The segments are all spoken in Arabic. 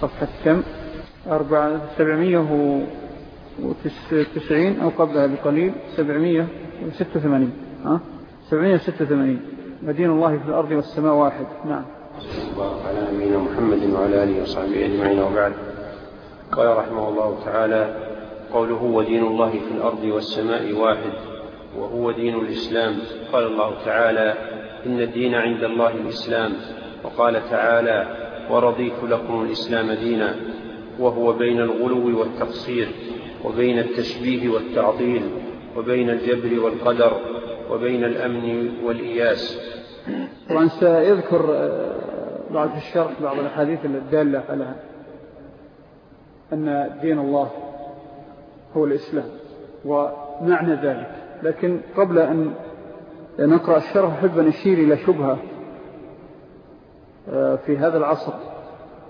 صفحة كم؟ أربعة سبعمية وتسعين أو قبلها بقليل سبعمية وستة ثمانين ها؟ سبعمية وستة مدين الله في الأرض والسماء واحد. نعم. على أمين محمد وعلى آله وصحبه أجمعين وبعد. قال رحمه الله تعالى قوله ودين الله في الأرض والسماء واحد وهو دين الإسلام. قال الله تعالى إن الدين عند الله الإسلام. وقال تعالى ورضيت لكم الإسلام دينا وهو بين الغلو والتقصير وبين التشبيه والتعطيل وبين الجبر والقدر وبين الأمن والإياس. طبعا سيذكر آه، بعد الشرح بعض الحديث الدالة على أن دين الله هو الإسلام ومعنى ذلك. لكن قبل أن نقرأ الشرح أحب أن أشير إلى شبهة. في هذا العصر.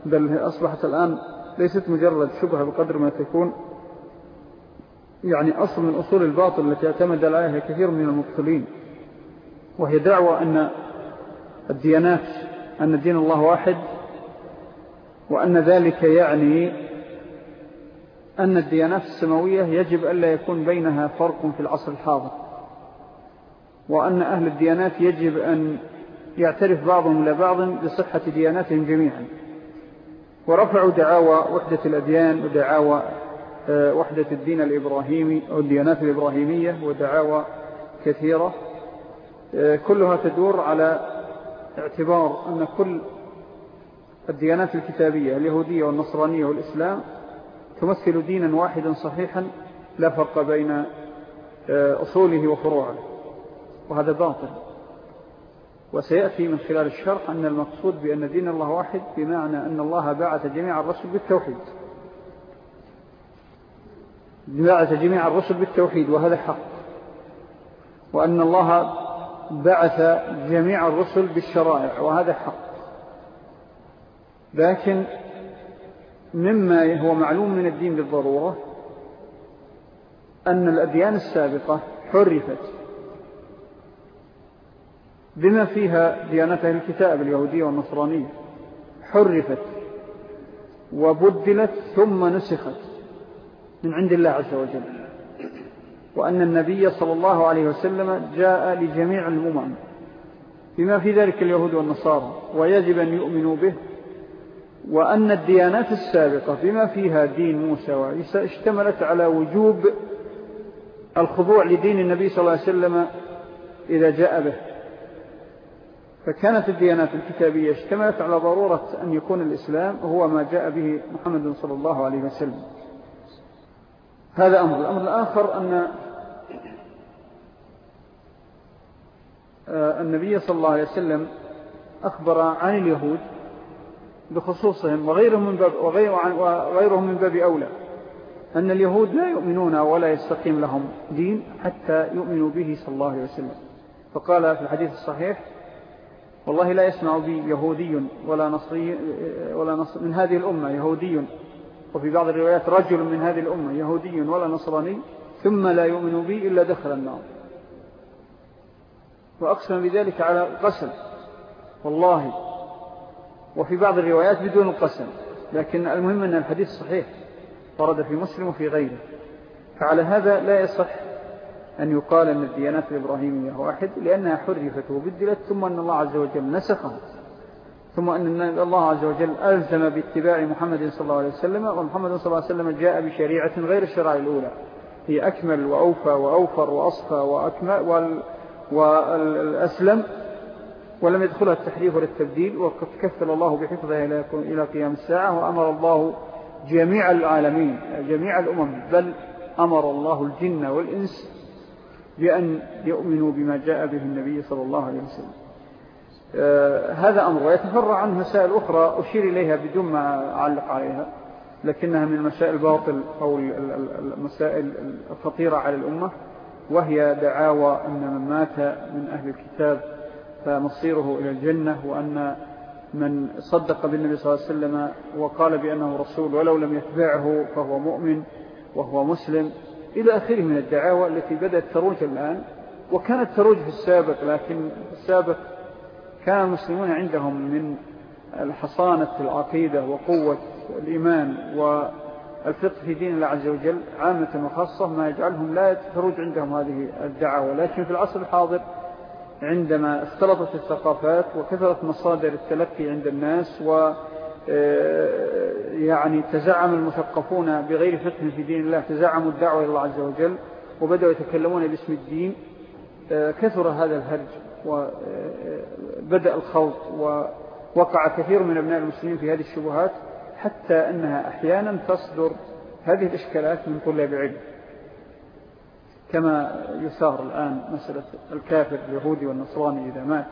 بل أصبحت الآن ليست مجرد شبهة بقدر ما تكون يعني أصل من أصول الباطل التي اعتمد عليها كثير من المبطلين. وهي دعوة أن الديانات أن دين الله واحد وأن ذلك يعني أن الديانات السماوية يجب ألا يكون بينها فرق في العصر الحاضر. وأن أهل الديانات يجب أن يعترف بعضهم إلى بعض بصحة دياناتهم جميعا. ورفعوا دعاوى وحدة الأديان ودعاوى آه، وحدة الدين الإبراهيمي أو الديانات الإبراهيمية ودعاوى كثيرة. آه، كلها تدور على اعتبار أن كل الديانات الكتابية اليهودية والنصرانية والإسلام تمثل دينا واحدا صحيحا لا فرق بين آه، أصوله وفروعه وهذا باطل. وسيأتي من خلال الشرح أن المقصود بأن دين الله واحد بمعنى أن الله بعث جميع الرسل بالتوحيد. بعث جميع الرسل بالتوحيد وهذا حق. وأن الله بعث جميع الرسل بالشرائع وهذا حق. لكن مما هو معلوم من الدين بالضرورة أن الأديان السابقة حرفت بما فيها ديانته الكتاب اليهودية والنصرانية حرفت وبدلت ثم نسخت من عند الله عز وجل. وأن النبي صلى الله عليه وسلم جاء لجميع الأمم. بما في ذلك اليهود والنصارى. ويجب أن يؤمنوا به. وأن الديانات السابقة بما فيها دين موسى وعيسى اشتملت على وجوب الخضوع لدين النبي صلى الله عليه وسلم إذا جاء به. فكانت الديانات الكتابية اشتملت على ضرورة أن يكون الإسلام هو ما جاء به محمد صلى الله عليه وسلم. هذا أمر. الأمر الآخر أن آه، النبي صلى الله عليه وسلم أخبر عن اليهود بخصوصهم وغيرهم من باب, وغيرهم من باب أولى. أن اليهود لا يؤمنون ولا يستقيم لهم دين حتى يؤمنوا به صلى الله عليه وسلم. فقال في الحديث الصحيح والله لا يسمع بي يهودي ولا نصري ولا نصر من هذه الأمة يهودي. وفي بعض الروايات رجل من هذه الأمة يهودي ولا نصراني ثم لا يؤمن بي إلا دخل النار. وأقسم بذلك على قسم. والله. وفي بعض الروايات بدون القسم لكن المهم أن الحديث صحيح. ورد في مسلم وفي غيره. فعلى هذا لا يصح أن يقال أن الديانات الإبراهيمية واحد لأنها حرفت وبدلت ثم أن الله عز وجل نسخها. ثم أن الله عز وجل ألزم باتباع محمد صلى الله عليه وسلم ومحمد صلى الله عليه وسلم جاء بشريعة غير الشرع الأولى. هي أكمل وأوفى وأوفر وأصفى وأكمل والأسلم ولم يدخلها التحريف ولا التبديل وقد كفل الله بحفظها إلى قيام الساعة وأمر الله جميع العالمين جميع الأمم بل أمر الله الجن والإنس بأن يؤمنوا بما جاء به النبي صلى الله عليه وسلم. آه هذا أمر ويتفرع عنه مسائل أخرى أشير إليها بدون ما أعلق عليها لكنها من مسائل الباطل أو المسائل الخطيرة على الأمة وهي دعاوى أن من مات من أهل الكتاب فمصيره إلى الجنة وأن من صدق بالنبي صلى الله عليه وسلم وقال بأنه رسول ولو لم يتبعه فهو مؤمن وهو مسلم. إلى آخره من الدعاوى التي بدأت تروج الآن وكانت تروج في السابق لكن في السابق كان المسلمون عندهم من الحصانة العقيدة وقوة الإيمان والفقه في دين الله عز وجل عامة وخاصة ما يجعلهم لا تروج عندهم هذه الدعوة لكن في العصر الحاضر عندما اختلطت الثقافات وكثرت مصادر التلقي عند الناس و آه، يعني تزعم المثقفون بغير فقه في دين الله تزعموا الدعوة إلى الله عز وجل وبدأوا يتكلمون باسم الدين. آه، كثر هذا الهرج وبدأ الخوض ووقع كثير من أبناء المسلمين في هذه الشبهات حتى أنها أحيانا تصدر هذه الإشكالات من طلاب علم كما يثار الآن مسألة الكافر اليهودي والنصراني إذا مات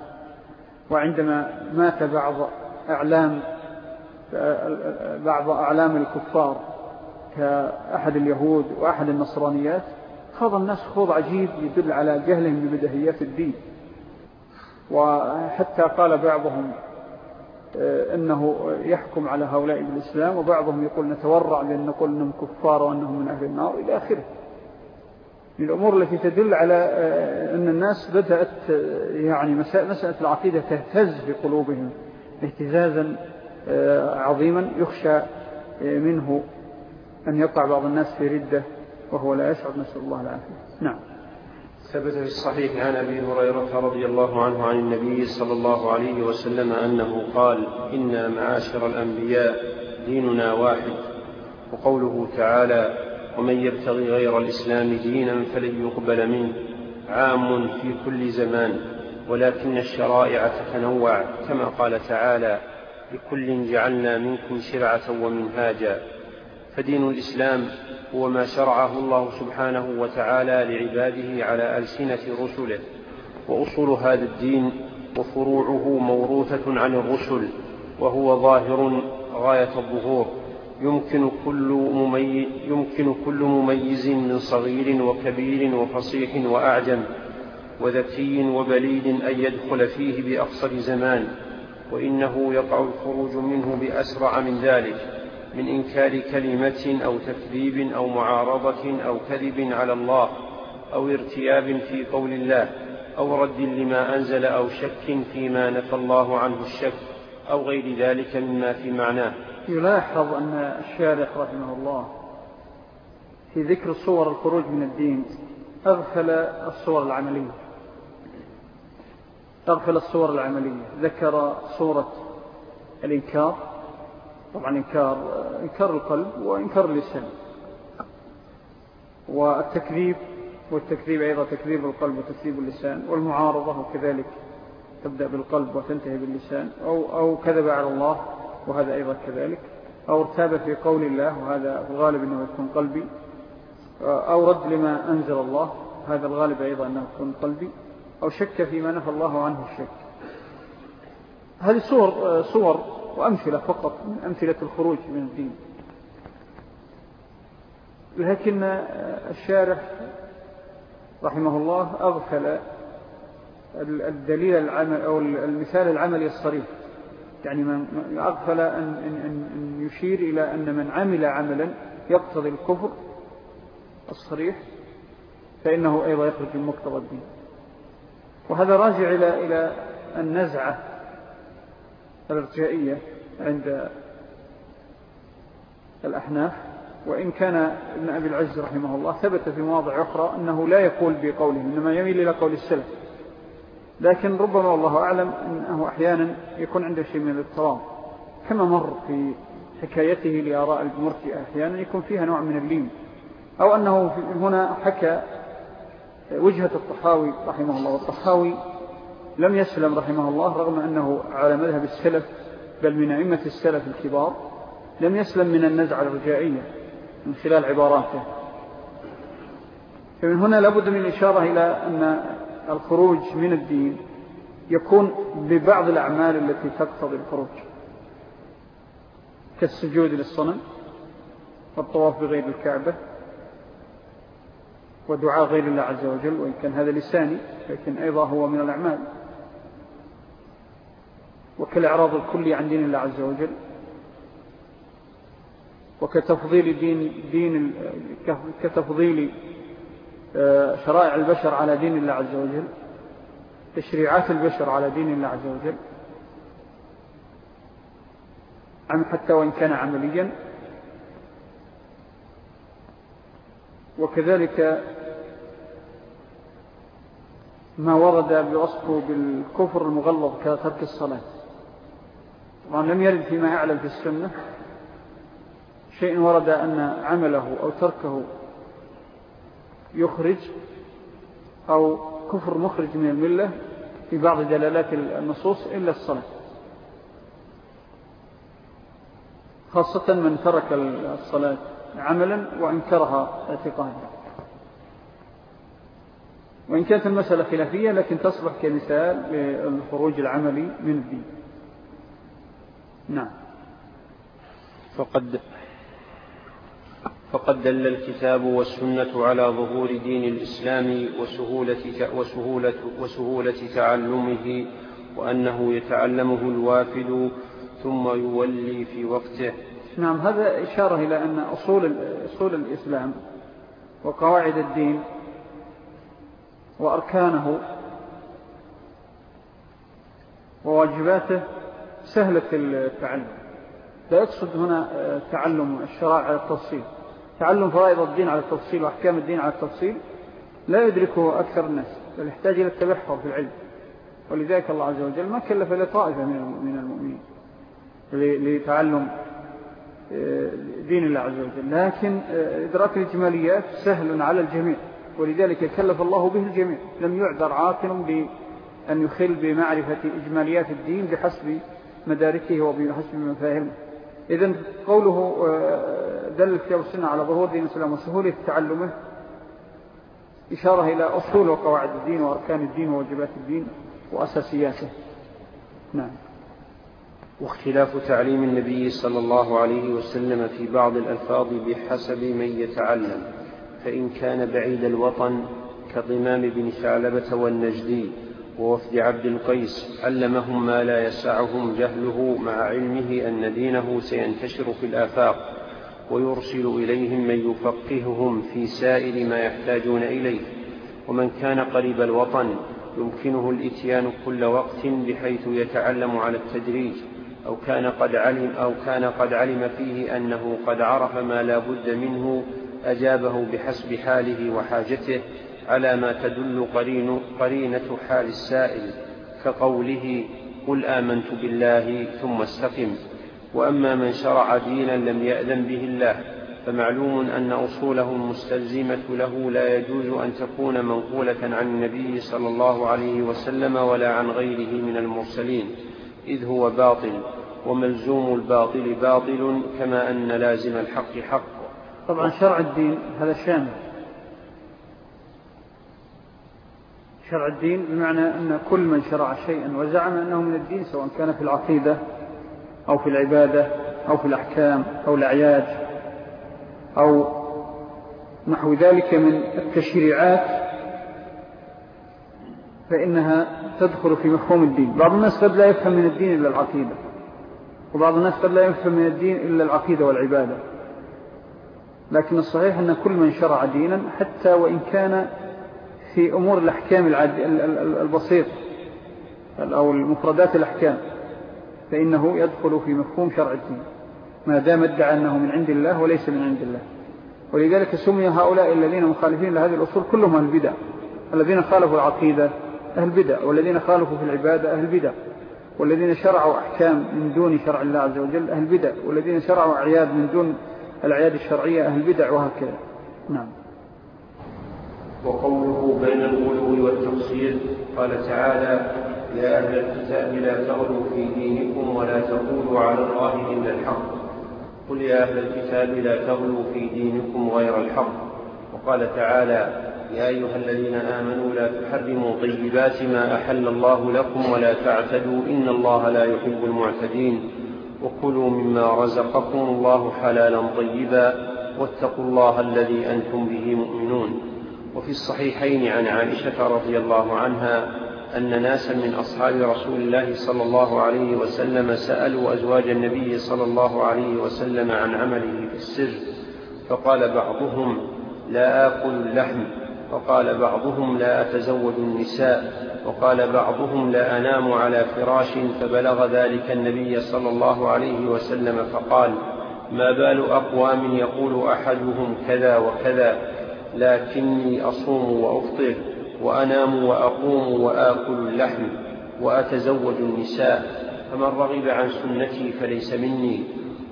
وعندما مات بعض أعلام بعض أعلام الكفار كأحد اليهود وأحد النصرانيات خاض الناس خوض عجيب يدل على جهلهم ببدهيات الدين. وحتى قال بعضهم آه، أنه يحكم على هؤلاء بالإسلام وبعضهم يقول نتورع لأن نقول أنهم كفار وأنهم من أهل النار إلى آخره. من الأمور التي تدل على آه، أن الناس بدأت آه، يعني مسألة العقيدة تهتز في قلوبهم اهتزازا عظيما يخشى منه أن يقع بعض الناس في ردة وهو لا يشعر. نسأل الله العافية. نعم. ثبت في الصحيح عن أبي هريرة رضي الله عنه عن النبي صلى الله عليه وسلم أنه قال إنا معاشر الأنبياء ديننا واحد وقوله تعالى ومن يبتغي غير الإسلام دينا فلن يقبل منه. عام في كل زمان ولكن الشرائع تتنوع كما قال تعالى لكل جعلنا منكم شرعة ومنهاجا. فدين الإسلام هو ما شرعه الله سبحانه وتعالى لعباده على ألسنة رسله. وأصول هذا الدين وفروعه موروثة عن الرسل وهو ظاهر غاية الظهور. يمكن كل مميز, يمكن كل مميز من صغير وكبير وفصيح وأعجم وذكي وبليد أن يدخل فيه بأقصر زمان. وإنه يقع الخروج منه بأسرع من ذلك من إنكار كلمة أو تكذيب أو معارضة أو كذب على الله أو ارتياب في قول الله أو رد لما أنزل أو شك فيما نفى الله عنه الشك أو غير ذلك مما في معناه. يلاحظ أن الشارح رحمه الله في ذكر صور الخروج من الدين أغفل الصور العملية. أغفل الصور العملية. ذكر صورة الإنكار. طبعا إنكار, إنكار القلب وإنكار اللسان. والتكذيب والتكذيب أيضا تكذيب القلب وتكذيب اللسان والمعارضة وكذلك تبدأ بالقلب وتنتهي باللسان أو, أو كذب على الله وهذا أيضا كذلك. أو ارتاب في قول الله وهذا الغالب أنه يكون قلبي. أو رد لما أنزل الله هذا الغالب أيضا أنه يكون قلبي. أو شك فيما نفى الله عنه الشك. هذه صور, صور وأمثلة فقط من أمثلة الخروج من الدين. لكن الشارح رحمه الله أغفل الدليل العمل أو المثال العملي الصريح. يعني من أغفل أن, أن, أن يشير إلى أن من عمل عملا يقتضي الكفر الصريح فإنه أيضا يخرج من مقتضى الدين. وهذا راجع إلى, إلى النزعة الارجائية عند الأحناف. وإن كان ابن أبي العز رحمه الله ثبت في مواضع أخرى أنه لا يقول بقوله إنما يميل إلى قول السلف. لكن ربما الله أعلم أنه أحيانا يكون عنده شيء من الاضطراب. كما مر في حكايته لآراء المرتئة أحيانا يكون فيها نوع من اللين. أو أنه هنا حكى وجهة الطحاوي رحمه الله. والطحاوي لم يسلم رحمه الله رغم أنه على مذهب السلف بل من أئمة السلف الكبار. لم يسلم من النزعة الرجائية من خلال عباراته. فمن هنا لابد من الإشارة إلى أن الخروج من الدين يكون ببعض الأعمال التي تقتضي الخروج. كالسجود للصنم والطواف بغير الكعبة ودعاء غير الله عز وجل وإن كان هذا لساني لكن أيضا هو من الأعمال. وكالإعراض الكلي عن دين الله عز وجل وكتفضيل دين, دين كتفضيل آه، شرائع البشر على دين الله عز وجل تشريعات البشر على دين الله عز وجل حتى وإن كان عمليا. وكذلك ما ورد بوصفه بالكفر المغلظ كترك الصلاة. طبعا لم يرد فيما أعلم في السنة. شيء ورد أن عمله أو تركه يخرج أو كفر مخرج من الملة في بعض دلالات النصوص إلا الصلاة. خاصة من ترك الصلاة عملا وأنكرها اعتقادا. وإن كانت المسألة خلافية لكن تصبح كمثال للخروج العملي من الدين. نعم. فقد فقد دل الكتاب والسنة على ظهور دين الإسلام وسهولة, وسهولة, وسهولة تعلمه وأنه يتعلمه الوافد ثم يولي في وقته. نعم هذا إشارة إلى أن أصول, أصول الإسلام وقواعد الدين وأركانه وواجباته سهلة التعلم. لا يقصد هنا تعلم الشرائع على التفصيل. تعلم فرائض الدين على التفصيل وأحكام الدين على التفصيل لا يدركه أكثر الناس بل يحتاج إلى التبحر في العلم. ولذلك الله عز وجل ما كلف لطائفة من المؤمنين لتعلم آه، دين الله عز وجل. لكن آه، إدراك الإجماليات سهل على الجميع. ولذلك كلف الله به الجميع. لم يعذر عاقل بأن يخل بمعرفة إجماليات الدين بحسب مداركه وبحسب مفاهمه إذن قوله آه، دل الكتاب والسنة على ظهور دين الإسلام وسهولة تعلمه إشارة إلى أصول وقواعد الدين وأركان الدين وواجبات الدين وأساسياته. نعم. واختلاف تعليم النبي صلى الله عليه وسلم في بعض الألفاظ بحسب من يتعلم. فإن كان بعيد الوطن كضمام بن ثعلبة والنجدي ووفد عبد القيس علمهم ما لا يسعهم جهله مع علمه أن دينه سينتشر في الآفاق ويرسل إليهم من يفقههم في سائر ما يحتاجون إليه. ومن كان قريب الوطن يمكنه الإتيان كل وقت بحيث يتعلم على التدريج. أو كان قد علم أو كان قد علم فيه أنه قد عرف ما لا بد منه أجابه بحسب حاله وحاجته على ما تدل قرين قرينة حال السائل كقوله قل آمنت بالله ثم استقم. وأما من شرع دينا لم يأذن به الله فمعلوم أن أصوله المستلزمة له لا يجوز أن تكون منقولة عن النبي صلى الله عليه وسلم ولا عن غيره من المرسلين. إذ هو باطل وملزوم الباطل باطل كما أن لازم الحق حق. طبعا شرع الدين هذا شامل. شرع الدين بمعنى أن كل من شرع شيئا وزعم أنه من الدين سواء كان في العقيدة أو في العبادة أو في الأحكام أو الأعياد أو نحو ذلك من التشريعات فإنها تدخل في مفهوم الدين. بعض الناس قد لا يفهم من الدين إلا العقيدة. وبعض الناس قد لا يفهم من الدين إلا العقيدة والعبادة. لكن الصحيح أن كل من شرع دينا حتى وإن كان في أمور الأحكام البسيط أو المفردات الأحكام فإنه يدخل في مفهوم شرع الدين. ما دام ادعى أنه من عند الله وليس من عند الله. ولذلك سمي هؤلاء الذين مخالفين لهذه الأصول كلهم البدع الذين خالفوا العقيدة أهل بدع والذين خالفوا في العبادة أهل بدع والذين شرعوا أحكام من دون شرع الله عز وجل أهل بدع والذين شرعوا أعياد من دون الأعياد الشرعية أهل بدع وهكذا. نعم. وقوله بين الغلو والتقصير قال تعالى يا أهل الكتاب لا تغلوا في دينكم ولا تقولوا على الله إلا الحق. قل يا أهل الكتاب لا تغلوا في دينكم غير الحق. وقال تعالى يا أيها الذين آمنوا لا تحرموا طيبات ما أحل الله لكم ولا تعتدوا إن الله لا يحب المعتدين وكلوا مما رزقكم الله حلالا طيبا واتقوا الله الذي أنتم به مؤمنون وفي الصحيحين عن عائشة رضي الله عنها أن ناسا من أصحاب رسول الله صلى الله عليه وسلم سألوا أزواج النبي صلى الله عليه وسلم عن عمله في السر فقال بعضهم لا آكل اللحم وقال بعضهم لا أتزوج النساء وقال بعضهم لا أنام على فراش فبلغ ذلك النبي صلى الله عليه وسلم فقال ما بال أقوام يقول أحدهم كذا وكذا لكني أصوم وأفطر وأنام وأقوم وآكل اللحم وأتزوج النساء فمن رغب عن سنتي فليس مني.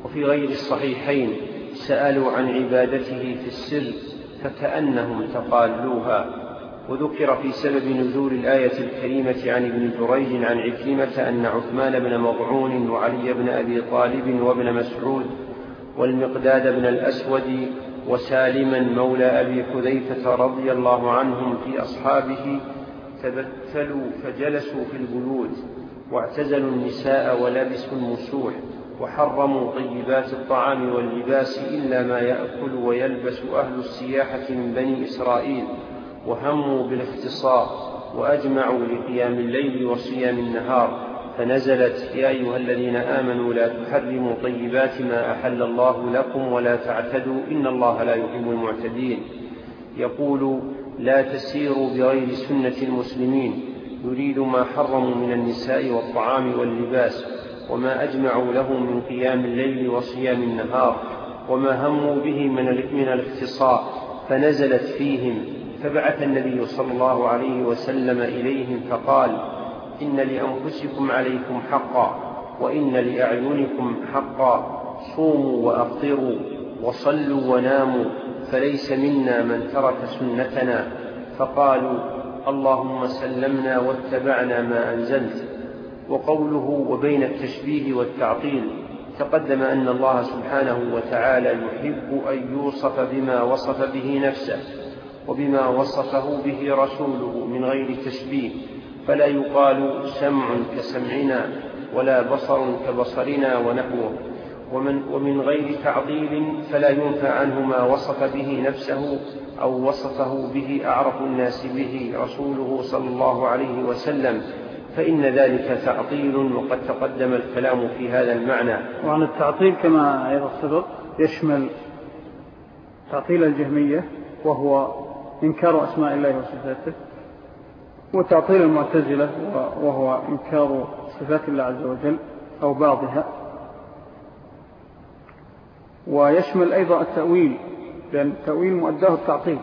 وفي غير الصحيحين سألوا عن عبادته في السر فكأنهم تقالوها. وذكر في سبب نزول الآية الكريمة عن ابن جريج عن عكرمة أن عثمان بن مضعون وعلي بن أبي طالب وابن مسعود والمقداد بن الأسود وسالما مولى أبي حذيفة رضي الله عنهم في أصحابه تبتلوا فجلسوا في البيوت واعتزلوا النساء ولبسوا المسوح. وحرموا طيبات الطعام واللباس إلا ما يأكل ويلبس أهل السياحة من بني إسرائيل وهموا بالاختصار وأجمعوا لقيام الليل وصيام النهار. فنزلت يا أيها الذين آمنوا لا تحرموا طيبات ما أحل الله لكم ولا تعتدوا إن الله لا يحب المعتدين. يقول لا تسيروا بغير سنة المسلمين يريد ما حرموا من النساء والطعام واللباس. وما أجمعوا له من قيام الليل وصيام النهار وما هموا به من الاختصاء فنزلت فيهم. فبعث النبي صلى الله عليه وسلم إليهم فقال إن لأنفسكم عليكم حقا وإن لأعينكم حقا صوموا وأفطروا وصلوا وناموا فليس منا من ترك سنتنا. فقالوا اللهم سلمنا واتبعنا ما أنزلت. وقوله وبين التشبيه والتعطيل تقدم أن الله سبحانه وتعالى يحب أن يوصف بما وصف به نفسه وبما وصفه به رسوله من غير تشبيه فلا يقال سمع كسمعنا ولا بصر كبصرنا ونحوه ومن, ومن غير تعطيل فلا ينفى عنه ما وصف به نفسه أو وصفه به أعرف الناس به رسوله صلى الله عليه وسلم. فإن ذلك تعطيل وقد تقدم الكلام في هذا المعنى. وعن التعطيل كما أيضا سبق يشمل تعطيل الجهمية وهو إنكار أسماء الله وصفاته وتعطيل المعتزلة وهو إنكار صفات الله عز وجل أو بعضها. ويشمل أيضا التأويل لأن التأويل مؤداه التعطيل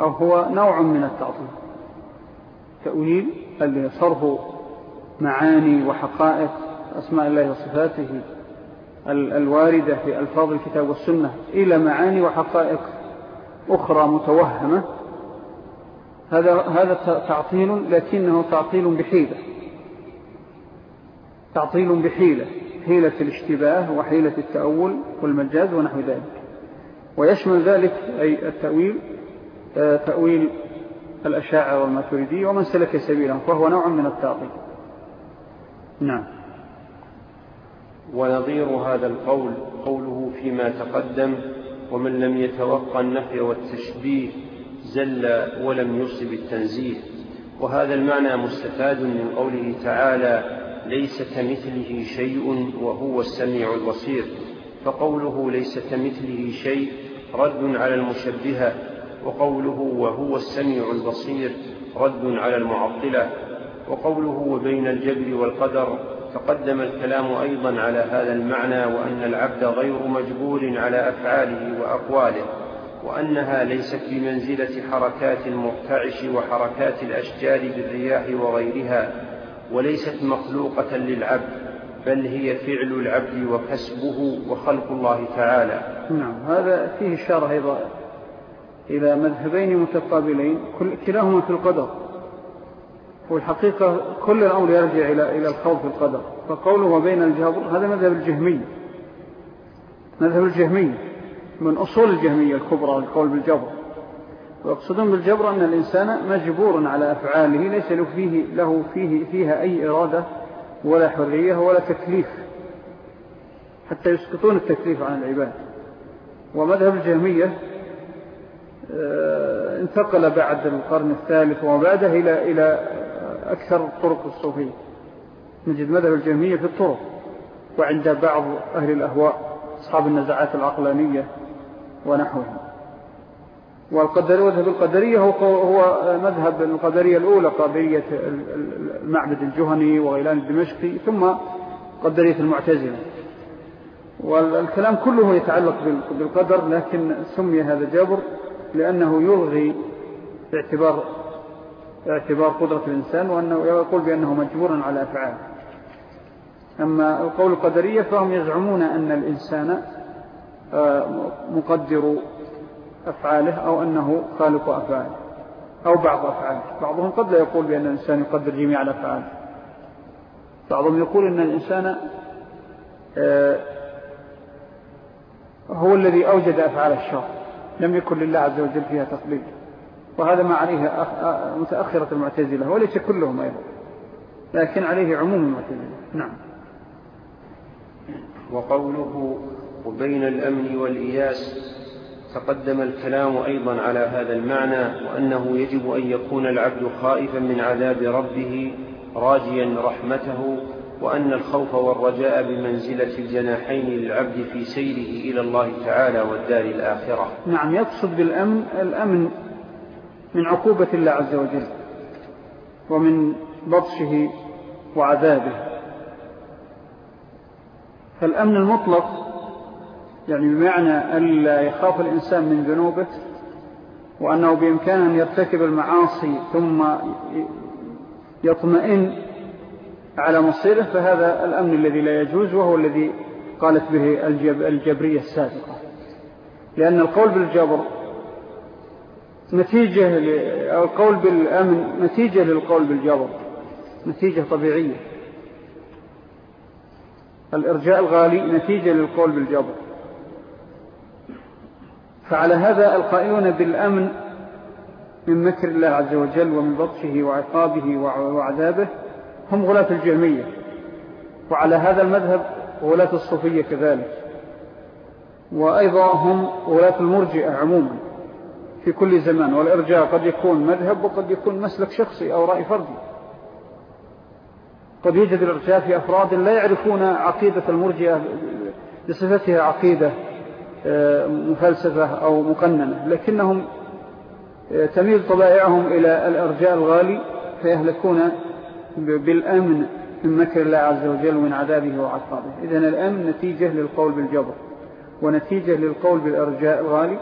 أو هو نوع من التعطيل. تأويل صرف معاني وحقائق أسماء الله وصفاته الواردة في ألفاظ الكتاب والسنة إلى معاني وحقائق أخرى متوهمة. هذا هذا تعطيل لكنه تعطيل بحيلة. تعطيل بحيلة. حيلة الاشتباه وحيلة التأول والمجاز ونحو ذلك. ويشمل ذلك أي التأويل آه، تأويل الأشاعر والماتريدية ومن سلك سبيلهم فهو نوع من التعطيل. نعم. ونظير هذا القول قوله فيما تقدم ومن لم يتوقع النفي والتشبيه زل ولم يصب التنزيه. وهذا المعنى مستفاد من قوله تعالى ليس كمثله شيء وهو السميع البصير. فقوله ليس كمثله شيء رد على المشبهة وقوله وهو السميع البصير رد على المعطلة وقوله وبين الجبر والقدر تقدم الكلام أيضا على هذا المعنى وأن العبد غير مجبور على أفعاله وأقواله وأنها ليست بمنزلة حركات المرتعش وحركات الأشجار بالرياح وغيرها وليست مخلوقة للعبد بل هي فعل العبد وكسبه وخلق الله تعالى. نعم هذا فيه إشارة أيضا إلى مذهبين متقابلين كلاهما في القدر. والحقيقة كل الأمر يرجع إلى إلى الخوف في القدر. فقوله بين الجبر هذا مذهب الجهمي. مذهب الجهمي من أصول الجهمية الكبرى القول بالجبر. ويقصدون بالجبر أن الإنسان مجبور على أفعاله ليس له فيه, له فيه فيها أي إرادة ولا حرية ولا تكليف. حتى يسقطون التكليف عن العباد. ومذهب الجهمية انتقل بعد القرن الثالث وبعده إلى, إلى أكثر الطرق الصوفية. نجد مذهب الجهمية في الطرق وعند بعض أهل الأهواء أصحاب النزعات العقلانية ونحوها. والقدر وذهب القدرية هو, هو مذهب القدرية الأولى قدرية المعبد الجهني وغيلان الدمشقي ثم قدرية المعتزلة. والكلام كله يتعلق بالقدر لكن سمي هذا جابر لأنه يلغي اعتبار اعتبار قدرة الإنسان وأنه يقول بأنه مجبور على أفعال أما القول القدرية فهم يزعمون أن الإنسان آه، مقدر أفعاله أو أنه خالق أفعاله أو بعض أفعاله. بعضهم قد لا يقول بأن الإنسان يقدر جميع الأفعال. بعضهم يقول أن الإنسان آه، هو الذي أوجد أفعال الشر. لم يكن لله عز وجل فيها تقليد. وهذا ما عليه متأخرة المعتزلة وليس كلهم أيضا. لكن عليه عموم المعتزلة. نعم. وقوله وبين الأمن والإياس تقدم الكلام أيضا على هذا المعنى وأنه يجب أن يكون العبد خائفا من عذاب ربه راجيا رحمته وأن الخوف والرجاء بمنزلة الجناحين للعبد في سيره إلى الله تعالى والدار الآخرة. نعم يقصد بالأمن الأمن من عقوبة الله عز وجل ومن بطشه وعذابه. فالأمن المطلق يعني بمعنى ألا يخاف الإنسان من ذنوبه وأنه بإمكانه أن يرتكب المعاصي ثم يطمئن على مصيره فهذا الأمن الذي لا يجوز وهو الذي قالت به الجب الجبرية السابقة. لأن القول بالجبر نتيجة القول بالأمن نتيجة للقول بالجبر نتيجة طبيعية. الإرجاء الغالي نتيجة للقول بالجبر. فعلى هذا القائلون بالأمن من مكر الله عز وجل ومن بطشه وعقابه وعذابه هم غلاة الجهمية وعلى هذا المذهب غلاة الصوفية كذلك. وأيضا هم غلاة المرجئة عموما في كل زمان والإرجاء قد يكون مذهب وقد يكون مسلك شخصي أو رأي فردي. قد يوجد الإرجاء في أفراد لا يعرفون عقيدة المرجئة بصفتها عقيدة آه، مفلسفة أو مقننة لكنهم آه، تميل طبائعهم إلى الإرجاء الغالي فيهلكون بالأمن من مكر الله عز وجل ومن عذابه وعقابه إذن الأمن نتيجة للقول بالجبر ونتيجة للقول بالإرجاء الغالي.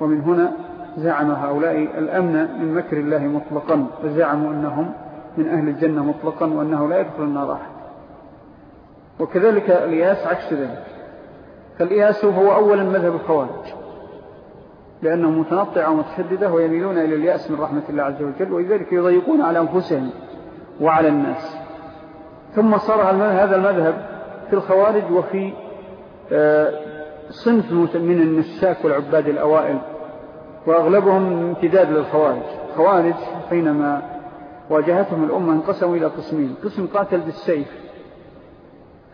ومن هنا زعم هؤلاء الأمن من مكر الله مطلقا وزعموا أنهم من أهل الجنة مطلقا وأنه لا يدخل النار أحد. وكذلك الإياس عكس ذلك. فالإياس هو أولا مذهب الخوارج لأنه متنطعة ومتشددة ويميلون إلى اليأس من رحمة الله عز وجل ولذلك يضيقون على أنفسهم. وعلى الناس. ثم صار هذا المذهب في الخوارج وفي آه، صنف من النساك والعباد الأوائل وأغلبهم امتداد للخوارج. خوارج حينما واجهتهم الأمة انقسموا إلى قسمين. قسم قاتل بالسيف.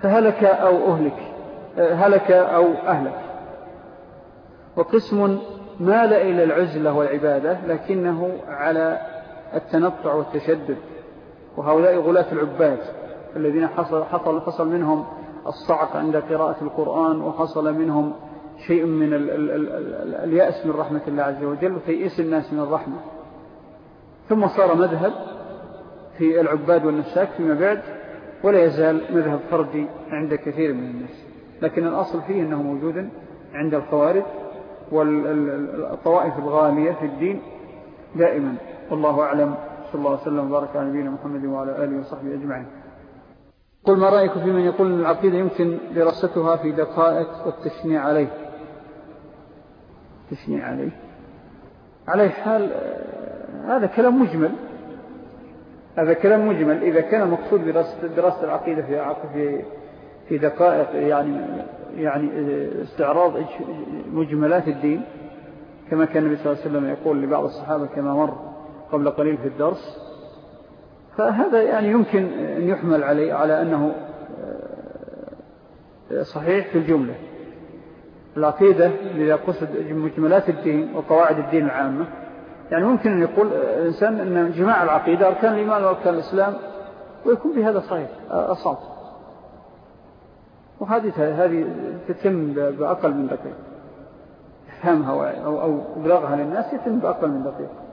فهلك أو أهلك آه، هلك أو أهلك. وقسم مال إلى العزلة والعبادة لكنه على التنطع والتشدد. وهؤلاء غلاة العباد الذين حصل, حصل, حصل منهم الصعق عند قراءة القرآن وحصل منهم شيء من ال ال ال اليأس من رحمة الله عز وجل وتيئس الناس من الرحمة. ثم صار مذهب في العباد والنساك فيما بعد ولا يزال مذهب فردي عند كثير من الناس. لكن الأصل فيه أنه موجود عند الخوارج والطوائف الغالية في الدين دائما. والله أعلم صلى الله عليه وسلم وبارك على نبينا محمد وعلى آله وصحبه أجمعين. قل ما رأيك في من يقول أن العقيدة يمكن دراستها في دقائق والتشنيع عليه؟ تشنيع عليه. على حال آه، هذا كلام مجمل. هذا كلام مجمل. إذا كان مقصود دراسة, العقيدة في في في دقائق يعني يعني استعراض مجملات الدين كما كان النبي صلى الله عليه وسلم يقول لبعض الصحابة كما مر قبل قليل في الدرس فهذا يعني يمكن أن يحمل عليه على أنه آه، صحيح في الجملة. العقيدة إذا قصد مجملات الدين وقواعد الدين العامة. يعني ممكن أن يقول الإنسان أن جماع العقيدة أركان الإيمان وأركان الإسلام ويكون بهذا صحيح أصاب وهذه هذه تتم بأقل من دقيقة. إفهامها أو, أو إبلاغها للناس يتم بأقل من دقيقة.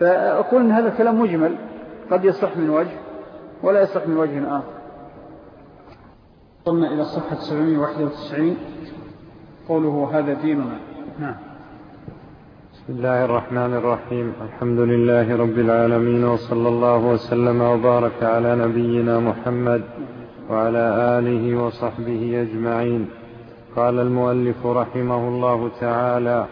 فأقول أن هذا الكلام مجمل قد يصح من وجه ولا يصح من وجه آخر. وصلنا إلى الصفحة 791 قوله هذا ديننا. نعم. بسم الله الرحمن الرحيم. الحمد لله رب العالمين وصلى الله وسلم وبارك على نبينا محمد وعلى آله وصحبه أجمعين. قال المؤلف رحمه الله تعالى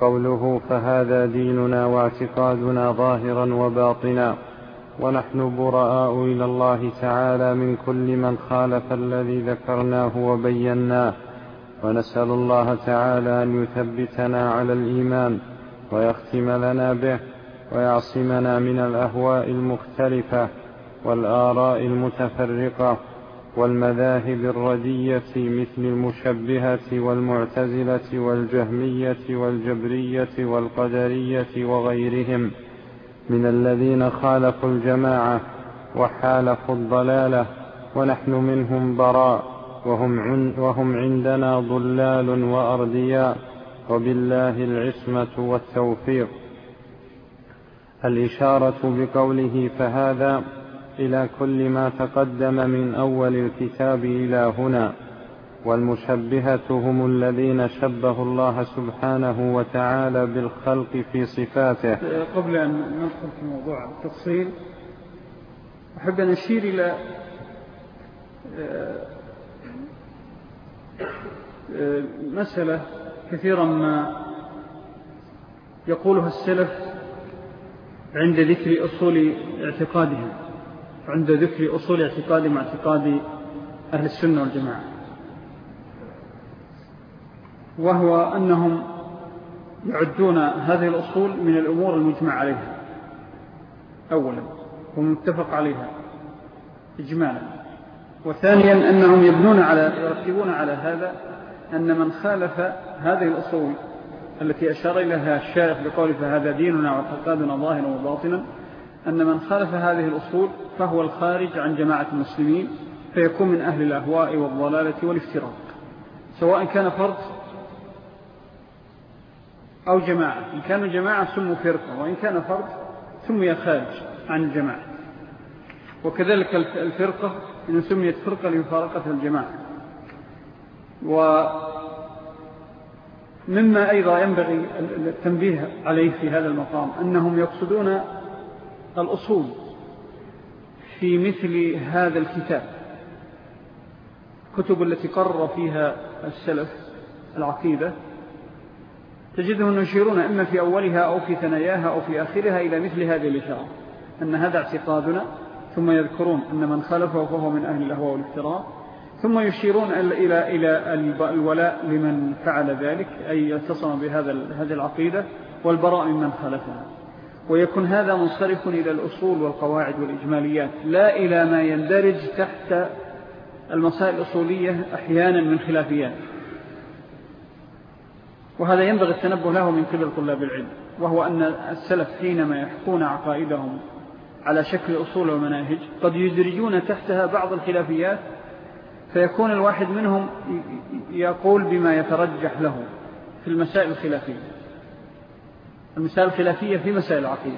قوله فهذا ديننا واعتقادنا ظاهرا وباطنا ونحن براء إلى الله تعالى من كل من خالف الذي ذكرناه وبيناه ونسأل الله تعالى أن يثبتنا على الإيمان ويختم لنا به ويعصمنا من الأهواء المختلفة والآراء المتفرقة والمذاهب الردية مثل المشبهة والمعتزلة والجهمية والجبرية والقدرية وغيرهم من الذين خالفوا الجماعة وحالفوا الضلالة ونحن منهم براء وهم, وهم عندنا ضلال وأردياء وبالله العصمة والتوفيق. الإشارة بقوله فهذا إلى كل ما تقدم من أول الكتاب إلى هنا والمشبهة هم الذين شبهوا الله سبحانه وتعالى بالخلق في صفاته. قبل أن ندخل في موضوع التفصيل أحب أن أشير إلى آه، آه، مسألة كثيرا ما يقولها السلف عند ذكر أصول اعتقادهم. عند ذكر أصول اعتقادهم اعتقاد أهل السنة والجماعة. وهو أنهم يعدون هذه الأصول من الأمور المجمع عليها. أولا ومتفق عليها. إجمالا. وثانيا أنهم يبنون على يرتبون على هذا أن من خالف هذه الأصول التي أشار إليها الشارح بقول فهذا ديننا واعتقادنا ظاهرا وباطنا أن من خالف هذه الأصول فهو الخارج عن جماعة المسلمين فيكون من أهل الأهواء والضلالة والافتراق. سواء كان فرد أو جماعة. إن كانوا جماعة سموا فرقة وإن كان فرد سمي خارج عن الجماعة. وكذلك الفرقة إن سميت فرقة لمفارقة الجماعة. ومما أيضا ينبغي التنبيه عليه في هذا المقام أنهم يقصدون الأصول في مثل هذا الكتاب. كتب التي قرر فيها السلف العقيدة تجدهم يشيرون إما في أولها أو في ثناياها أو في آخرها إلى مثل هذه الإشارة أن هذا اعتقادنا ثم يذكرون أن من خلفه فهو من أهل الأهواء والافتراء ثم يشيرون إلى إلى الولاء لمن فعل ذلك أي يتصم بهذا هذه العقيدة والبراء ممن خلفها ويكون هذا منصرف إلى الأصول والقواعد والإجماليات لا إلى ما يندرج تحت المسائل الأصولية أحيانا من خلافيات. وهذا ينبغي التنبه له من قبل طلاب العلم وهو أن السلف حينما يحكون عقائدهم على شكل أصول ومناهج قد يدرجون تحتها بعض الخلافيات فيكون الواحد منهم يقول بما يترجح له في المسائل الخلافية. المسائل الخلافية في مسائل العقيدة.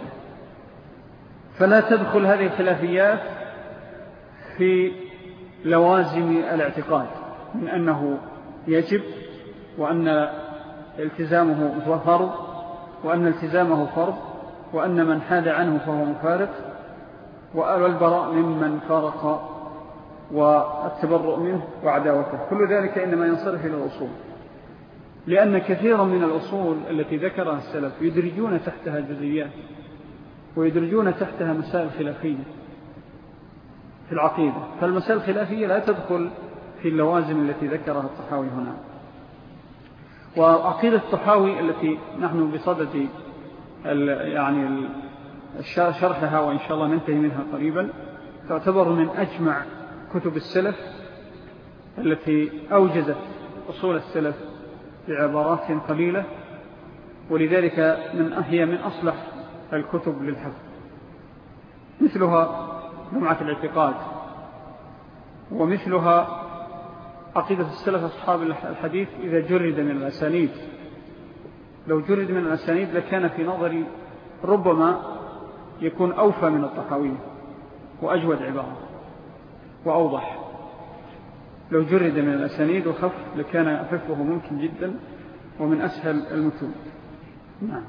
فلا تدخل هذه الخلافيات في لوازم الاعتقاد من أنه يجب وأن التزامه فرض وأن التزامه فرض وأن من حاد عنه فهو مفارق والبراء ممن فارق والتبرؤ منه وعداوته. كل ذلك إنما ينصرف إلى الأصول. لأن كثيرا من الأصول التي ذكرها السلف يدرجون تحتها جزئيات ويدرجون تحتها مسائل خلافية في العقيدة. فالمسائل الخلافية لا تدخل في اللوازم التي ذكرها الطحاوي هنا. وعقيدة الطحاوي التي نحن بصدد يعني شرحها وإن شاء الله ننتهي منها قريبا تعتبر من أجمع كتب السلف التي أوجزت أصول السلف بعبارات قليلة ولذلك من هي من أصلح الكتب للحفظ. مثلها جمعة الاعتقاد ومثلها عقيدة السلف أصحاب الحديث إذا جرد من الأسانيد. لو جرد من الأسانيد لكان في نظري ربما يكون أوفى من الطحاوية وأجود عبارة وأوضح. لو جرد من الأسانيد وخف لكان حفظه ممكن جدا ومن أسهل المتون. نعم.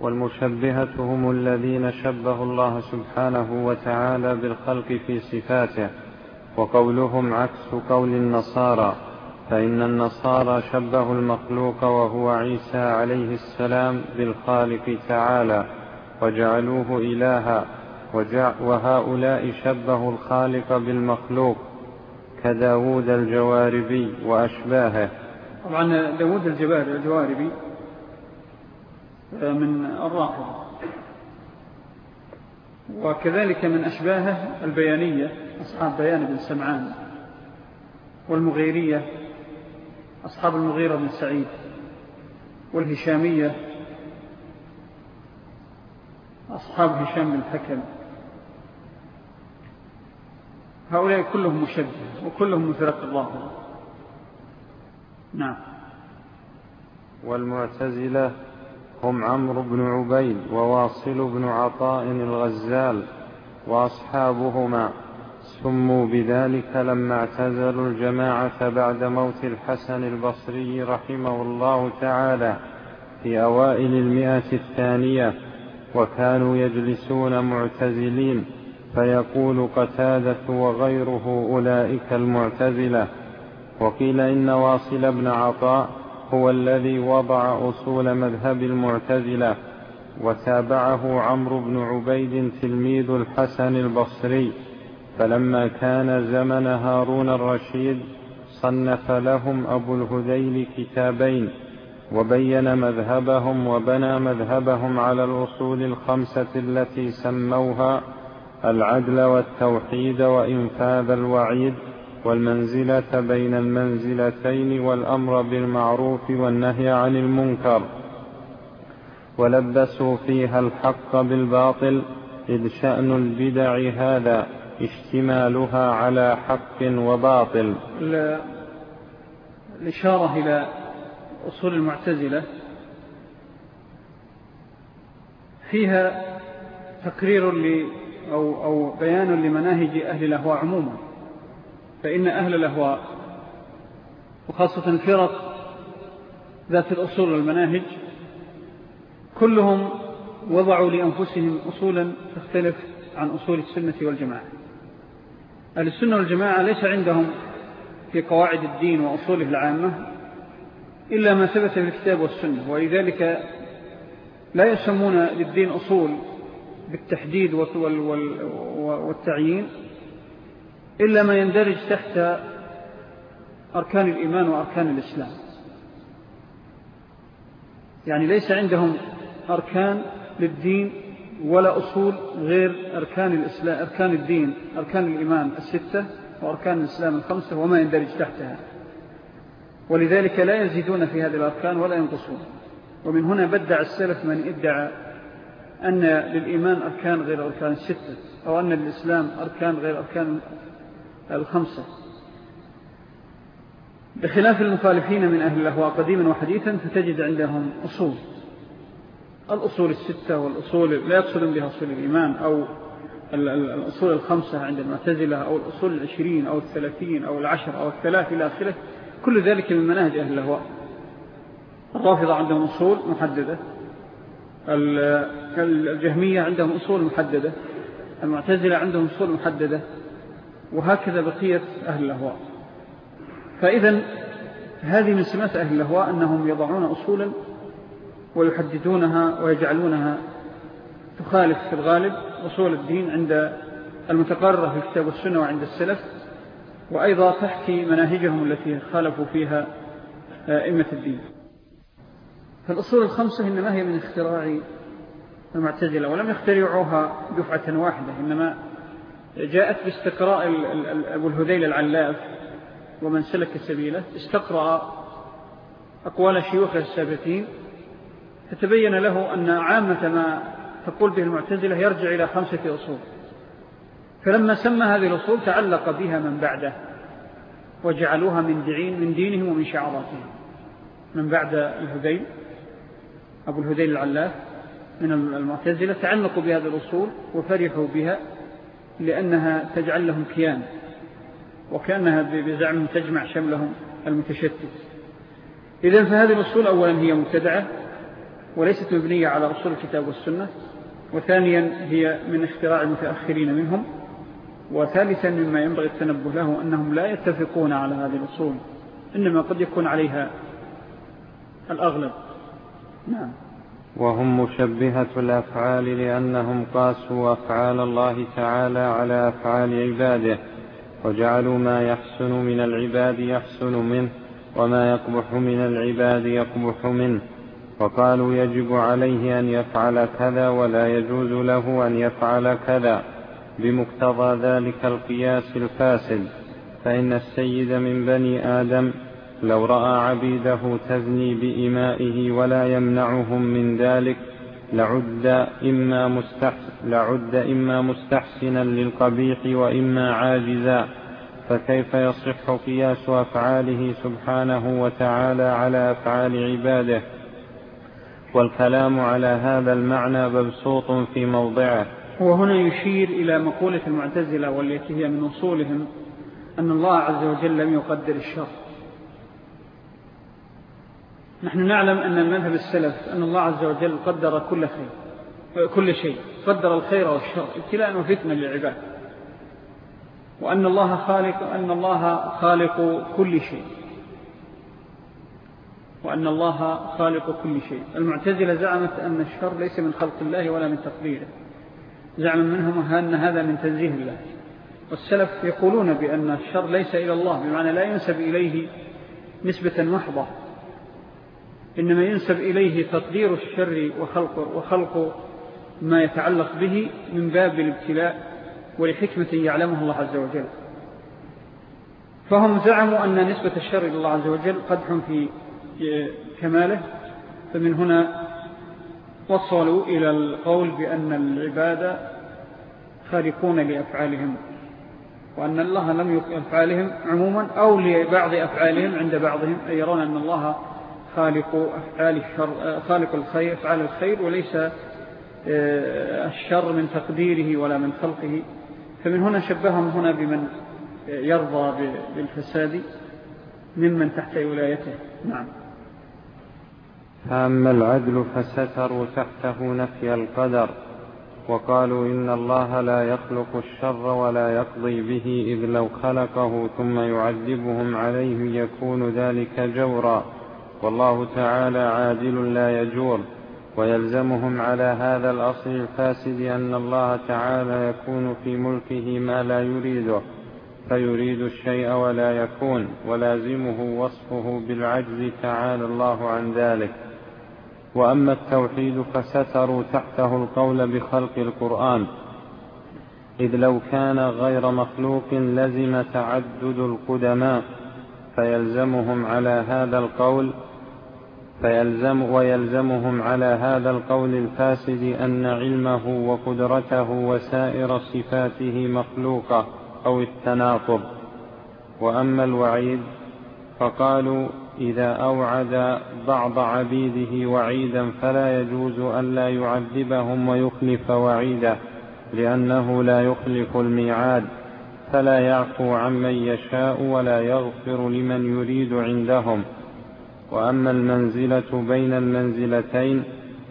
والمشبهة هم الذين شبه الله سبحانه وتعالى بالخلق في صفاته وقولهم عكس قول النصارى فإن النصارى شبهوا المخلوق وهو عيسى عليه السلام بالخالق تعالى وجعلوه إلها وهؤلاء شبهوا الخالق بالمخلوق كداود الجواربي وأشباهه. طبعا داود الجواربي من الرافضة. وكذلك من أشباهه البيانية أصحاب بيان بن سمعان والمغيرية أصحاب المغيرة بن سعيد والهشامية أصحاب هشام بن حكم. هؤلاء كلهم مشبه وكلهم فرق الظاهرة نعم. والمعتزلة هم عمرو بن عبيد وواصل بن عطاء الغزال وأصحابهما. سموا بذلك لما اعتزلوا الجماعة بعد موت الحسن البصري رحمه الله تعالى في أوائل المئة الثانية وكانوا يجلسون معتزلين فيقول قتادة وغيره أولئك المعتزلة وقيل إن واصل بن عطاء هو الذي وضع أصول مذهب المعتزلة وتابعه عمرو بن عبيد تلميذ الحسن البصري فلما كان زمن هارون الرشيد صنف لهم أبو الهذيل كتابين وبين مذهبهم وبنى مذهبهم على الأصول الخمسة التي سموها العدل والتوحيد وإنفاذ الوعيد والمنزلة بين المنزلتين والأمر بالمعروف والنهي عن المنكر. ولبسوا فيها الحق بالباطل إذ شأن البدع هذا اشتمالها على حق وباطل. الإشارة إلى أصول المعتزلة فيها تقرير أو, أو بيان لمناهج أهل الأهواء عموما. فإن أهل الأهواء وخاصة الفرق ذات الأصول والمناهج كلهم وضعوا لأنفسهم أصولا تختلف عن أصول السنة والجماعة. أهل السنة والجماعة ليس عندهم في قواعد الدين وأصوله العامة إلا ما ثبت في الكتاب والسنة ولذلك لا يسمون للدين أصول بالتحديد والتعيين إلا ما يندرج تحت أركان الإيمان وأركان الإسلام. يعني ليس عندهم أركان للدين ولا أصول غير أركان, الإسلام أركان الدين أركان الإيمان الستة وأركان الإسلام الخمسة وما يندرج تحتها. ولذلك لا يزيدون في هذه الأركان ولا ينقصون. ومن هنا بدع السلف من ادعى أن للإيمان أركان غير أركان الستة أو أن للإسلام أركان غير أركان الخمسة. بخلاف المخالفين من أهل الأهواء قديما وحديثا فتجد عندهم أصول. الأصول الستة والأصول لا يقصدون بها أصول الإيمان أو الأصول الخمسة عند المعتزلة أو الأصول العشرين أو الثلاثين أو العشر أو الثلاث إلى آخره. كل ذلك من مناهج أهل الأهواء. الرافضة عندهم أصول محددة. الجهمية عندهم أصول محددة المعتزلة عندهم أصول محددة وهكذا بقية أهل الأهواء. فإذا هذه من سمات أهل الأهواء أنهم يضعون أصولا ويحددونها ويجعلونها تخالف في الغالب أصول الدين عند المتقررة في الكتاب والسنة وعند السلف وأيضا تحكي مناهجهم التي خالفوا فيها أئمة الدين. فالأصول الخمسة إنما هي من اختراع المعتزلة ولم يخترعوها دفعة واحدة إنما جاءت باستقراء أبو الهذيل العلاف ومن سلك سبيله استقرأ أقوال شيوخ السابقين فتبين له أن عامة ما تقول به المعتزلة يرجع إلى خمسة أصول. فلما سمى هذه الأصول تعلق بها من بعده وجعلوها من دين من دينهم ومن شعاراتهم من بعد الهذيل أبو الهدين العلاف من المعتزلة تعنقوا بهذه الأصول وفرحوا بها لأنها تجعل لهم كيان وكأنها بزعمهم تجمع شملهم المتشتت. إذن فهذه الأصول أولا هي مبتدعة وليست مبنية على أصول الكتاب والسنة وثانيا هي من اختراع المتأخرين منهم وثالثا مما ينبغي التنبه له أنهم لا يتفقون على هذه الأصول إنما قد يكون عليها الأغلب. نعم. وهم مشبهة الأفعال لأنهم قاسوا أفعال الله تعالى على أفعال عباده وجعلوا ما يحسن من العباد يحسن منه وما يقبح من العباد يقبح منه. وقالوا يجب عليه أن يفعل كذا ولا يجوز له أن يفعل كذا. بمقتضى ذلك القياس الفاسد فإن السيد من بني آدم لو رأى عبيده تزني بإمائه ولا يمنعهم من ذلك لعد إما, مستحسن لعد إما مستحسنا للقبيح وإما عاجزا. فكيف يصح قياس أفعاله سبحانه وتعالى على أفعال عباده؟ والكلام على هذا المعنى مبسوط في موضعه. وهنا يشير إلى مقولة المعتزلة والتي هي من أصولهم أن الله عز وجل لم يقدر الشر. نحن نعلم أن المذهب السلف أن الله عز وجل قدر كل خير كل شيء قدر الخير والشر ابتلاء وفتنة للعباد. وأن الله خالق أن الله خالق كل شيء. وأن الله خالق كل شيء. المعتزلة زعمت أن الشر ليس من خلق الله ولا من تقديره. زعم منهم أن هذا من تنزيه الله. والسلف يقولون بأن الشر ليس إلى الله بمعنى لا ينسب إليه نسبة محضة إنما ينسب إليه تقدير الشر وخلق, وخلق ما يتعلق به من باب الابتلاء ولحكمة يعلمها الله عز وجل. فهم زعموا أن نسبة الشر إلى الله عز وجل قدح في كماله فمن هنا وصلوا إلى القول بأن العبادة خالقون لأفعالهم وأن الله لم يكن أفعالهم عموما أو لبعض أفعالهم عند بعضهم أي يرون أن الله خالق أفعال الشر خالق الخير أفعال الخير وليس آه، الشر من تقديره ولا من خلقه. فمن هنا شبههم هنا بمن يرضى بالفساد ممن تحت ولايته. نعم. فأما العدل فستروا تحته نفي القدر وقالوا إن الله لا يخلق الشر ولا يقضي به إذ لو خلقه ثم يعذبهم عليه يكون ذلك جورا. والله تعالى عادل لا يجور ويلزمهم على هذا الأصل الفاسد أن الله تعالى يكون في ملكه ما لا يريده فيريد الشيء ولا يكون ولازمه وصفه بالعجز تعالى الله عن ذلك. وأما التوحيد فستروا تحته القول بخلق القرآن إذ لو كان غير مخلوق لزم تعدد القدماء فيلزمهم على هذا القول فيلزم ويلزمهم على هذا القول الفاسد أن علمه وقدرته وسائر صفاته مخلوقة أو التناقض. وأما الوعيد فقالوا إذا أوعد بعض عبيده وعيدا فلا يجوز أن لا يعذبهم ويخلف وعيده لأنه لا يخلف الميعاد فلا يعفو عمن يشاء ولا يغفر لمن يريد عندهم. وأما المنزلة بين المنزلتين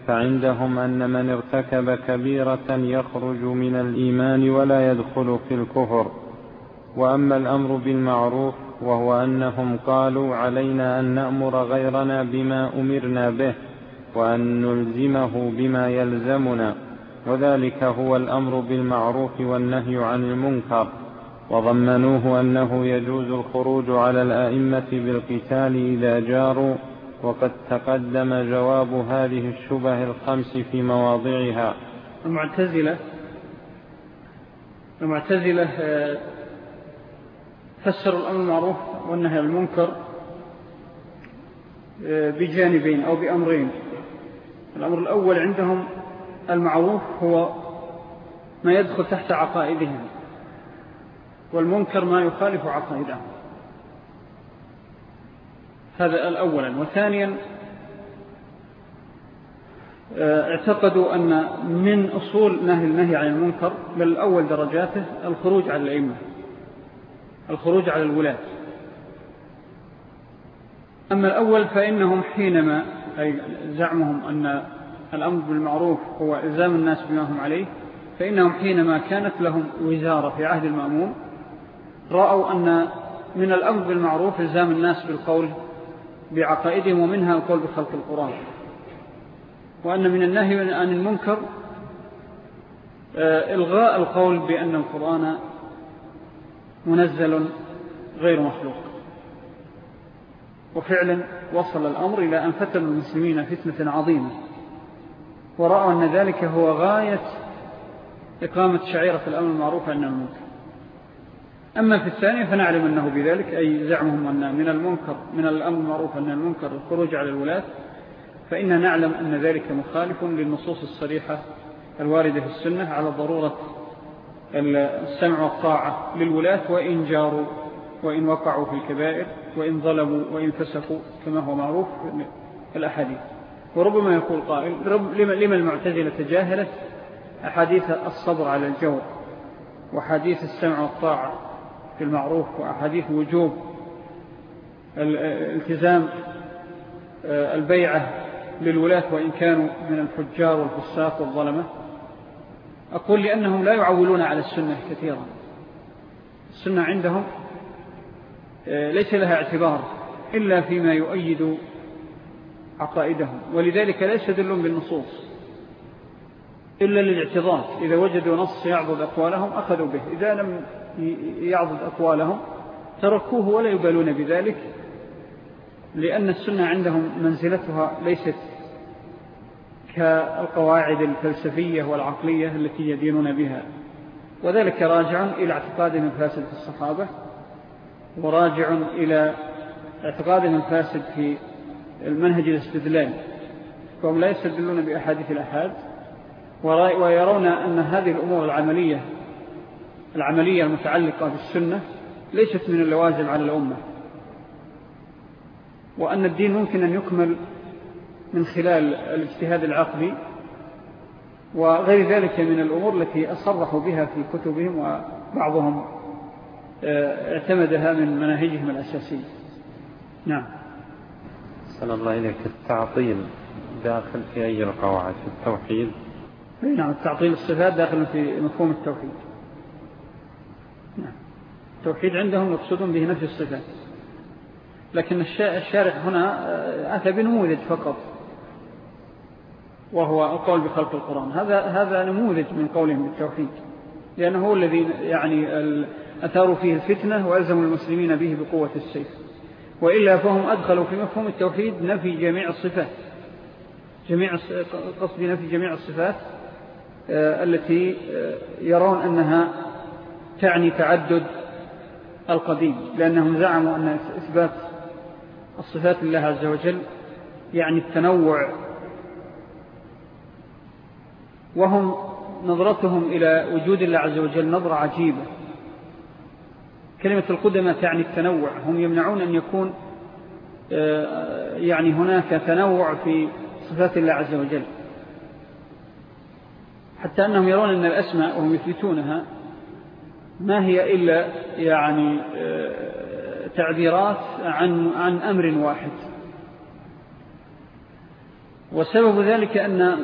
فعندهم أن من ارتكب كبيرة يخرج من الإيمان ولا يدخل في الكفر. وأما الأمر بالمعروف وهو أنهم قالوا علينا أن نأمر غيرنا بما أمرنا به وأن نلزمه بما يلزمنا وذلك هو الأمر بالمعروف والنهي عن المنكر. وضمنوه أنه يجوز الخروج على الأئمة بالقتال إذا جاروا وقد تقدم جواب هذه الشبه الخمس في مواضعها. المعتزلة المعتزلة آه، فسروا الأمر المعروف والنهي المنكر آه، بجانبين أو بأمرين. الأمر الأول عندهم المعروف هو ما يدخل تحت عقائدهم. والمنكر ما يخالف عقائدهم هذا الأولا. وثانيا آه، اعتقدوا أن من أصول نهي النهي عن المنكر بل أول درجاته الخروج على الأئمة الخروج على الولاة. أما الأول فإنهم حينما أي زعمهم أن الأمر بالمعروف هو إلزام الناس بما هم عليه فإنهم حينما كانت لهم وزارة في عهد المأمون رأوا أن من الأمر بالمعروف إلزام الناس بالقول بعقائدهم ومنها القول بخلق القرآن. وأن من النهي عن المنكر آه، إلغاء القول بأن القرآن منزل غير مخلوق. وفعلا وصل الأمر إلى أن فتن المسلمين فتنة عظيمة. ورأوا أن ذلك هو غاية إقامة شعيرة الأمر المعروف عن المنكر. أما في الثانية فنعلم أنه بذلك أي زعمهم أن من المنكر من الأمر المعروف أن المنكر الخروج على الولاة فإن نعلم أن ذلك مخالف للنصوص الصريحة الواردة في السنة على ضرورة السمع والطاعة للولاة وإن جاروا وإن وقعوا في الكبائر وإن ظلموا وإن فسقوا كما هو معروف في الأحاديث. وربما يقول قائل لما المعتزلة تجاهلت أحاديث الصبر على الجور وحديث السمع والطاعة في المعروف وأحاديث وجوب الالتزام آه، البيعة للولاة وإن كانوا من الفجار والفساق والظلمة. أقول لأنهم لا يعولون على السنة كثيرا. السنة عندهم آه، ليس لها اعتبار إلا فيما يؤيد عقائدهم ولذلك لا يستدلون بالنصوص. إلا للاعتضاد. إذا وجدوا نص يعضد أقوالهم أخذوا به. إذا لم يعضد أقوالهم تركوه ولا يبالون بذلك لأن السنة عندهم منزلتها ليست كالقواعد الفلسفية والعقلية التي يدينون بها. وذلك راجع إلى اعتقادهم الفاسد في الصحابة وراجع إلى اعتقادهم الفاسد في المنهج الاستدلال. فهم لا يستدلون بأحاديث الأحاد. ويرون أن هذه الأمور العملية العملية المتعلقة بالسنة ليست من اللوازم على الأمة. وأن الدين ممكن أن يكمل من خلال الاجتهاد العقلي وغير ذلك من الأمور التي أصرحوا بها في كتبهم وبعضهم آه، اعتمدها من مناهجهم الأساسية. نعم. صلى الله إليك. التعطيل داخل في أي القواعد في التوحيد؟ نعم التعطيل الصفات داخل في مفهوم التوحيد. نعم. التوحيد عندهم يقصدون به نفس الصفات. لكن الشارح هنا آه، أتى بنموذج فقط وهو القول بخلق القرآن. هذا هذا نموذج من قولهم بالتوحيد لأنه هو الذي يعني أثاروا فيه الفتنة وألزموا المسلمين به بقوة السيف. وإلا فهم أدخلوا في مفهوم التوحيد نفي جميع الصفات. جميع قصد نفي جميع الصفات التي آه، يرون أنها تعني تعدد القديم لأنهم زعموا أن إثبات الصفات الله عز وجل يعني التنوع. وهم نظرتهم إلى وجود الله عز وجل نظرة عجيبة. كلمة القدمة تعني التنوع. هم يمنعون أن يكون آه، يعني هناك تنوع في صفات الله عز وجل. حتى أنهم يرون أن الأسماء وهم يثبتونها. ما هي إلا يعني آه، تعبيرات عن, عن أمر واحد. وسبب ذلك أن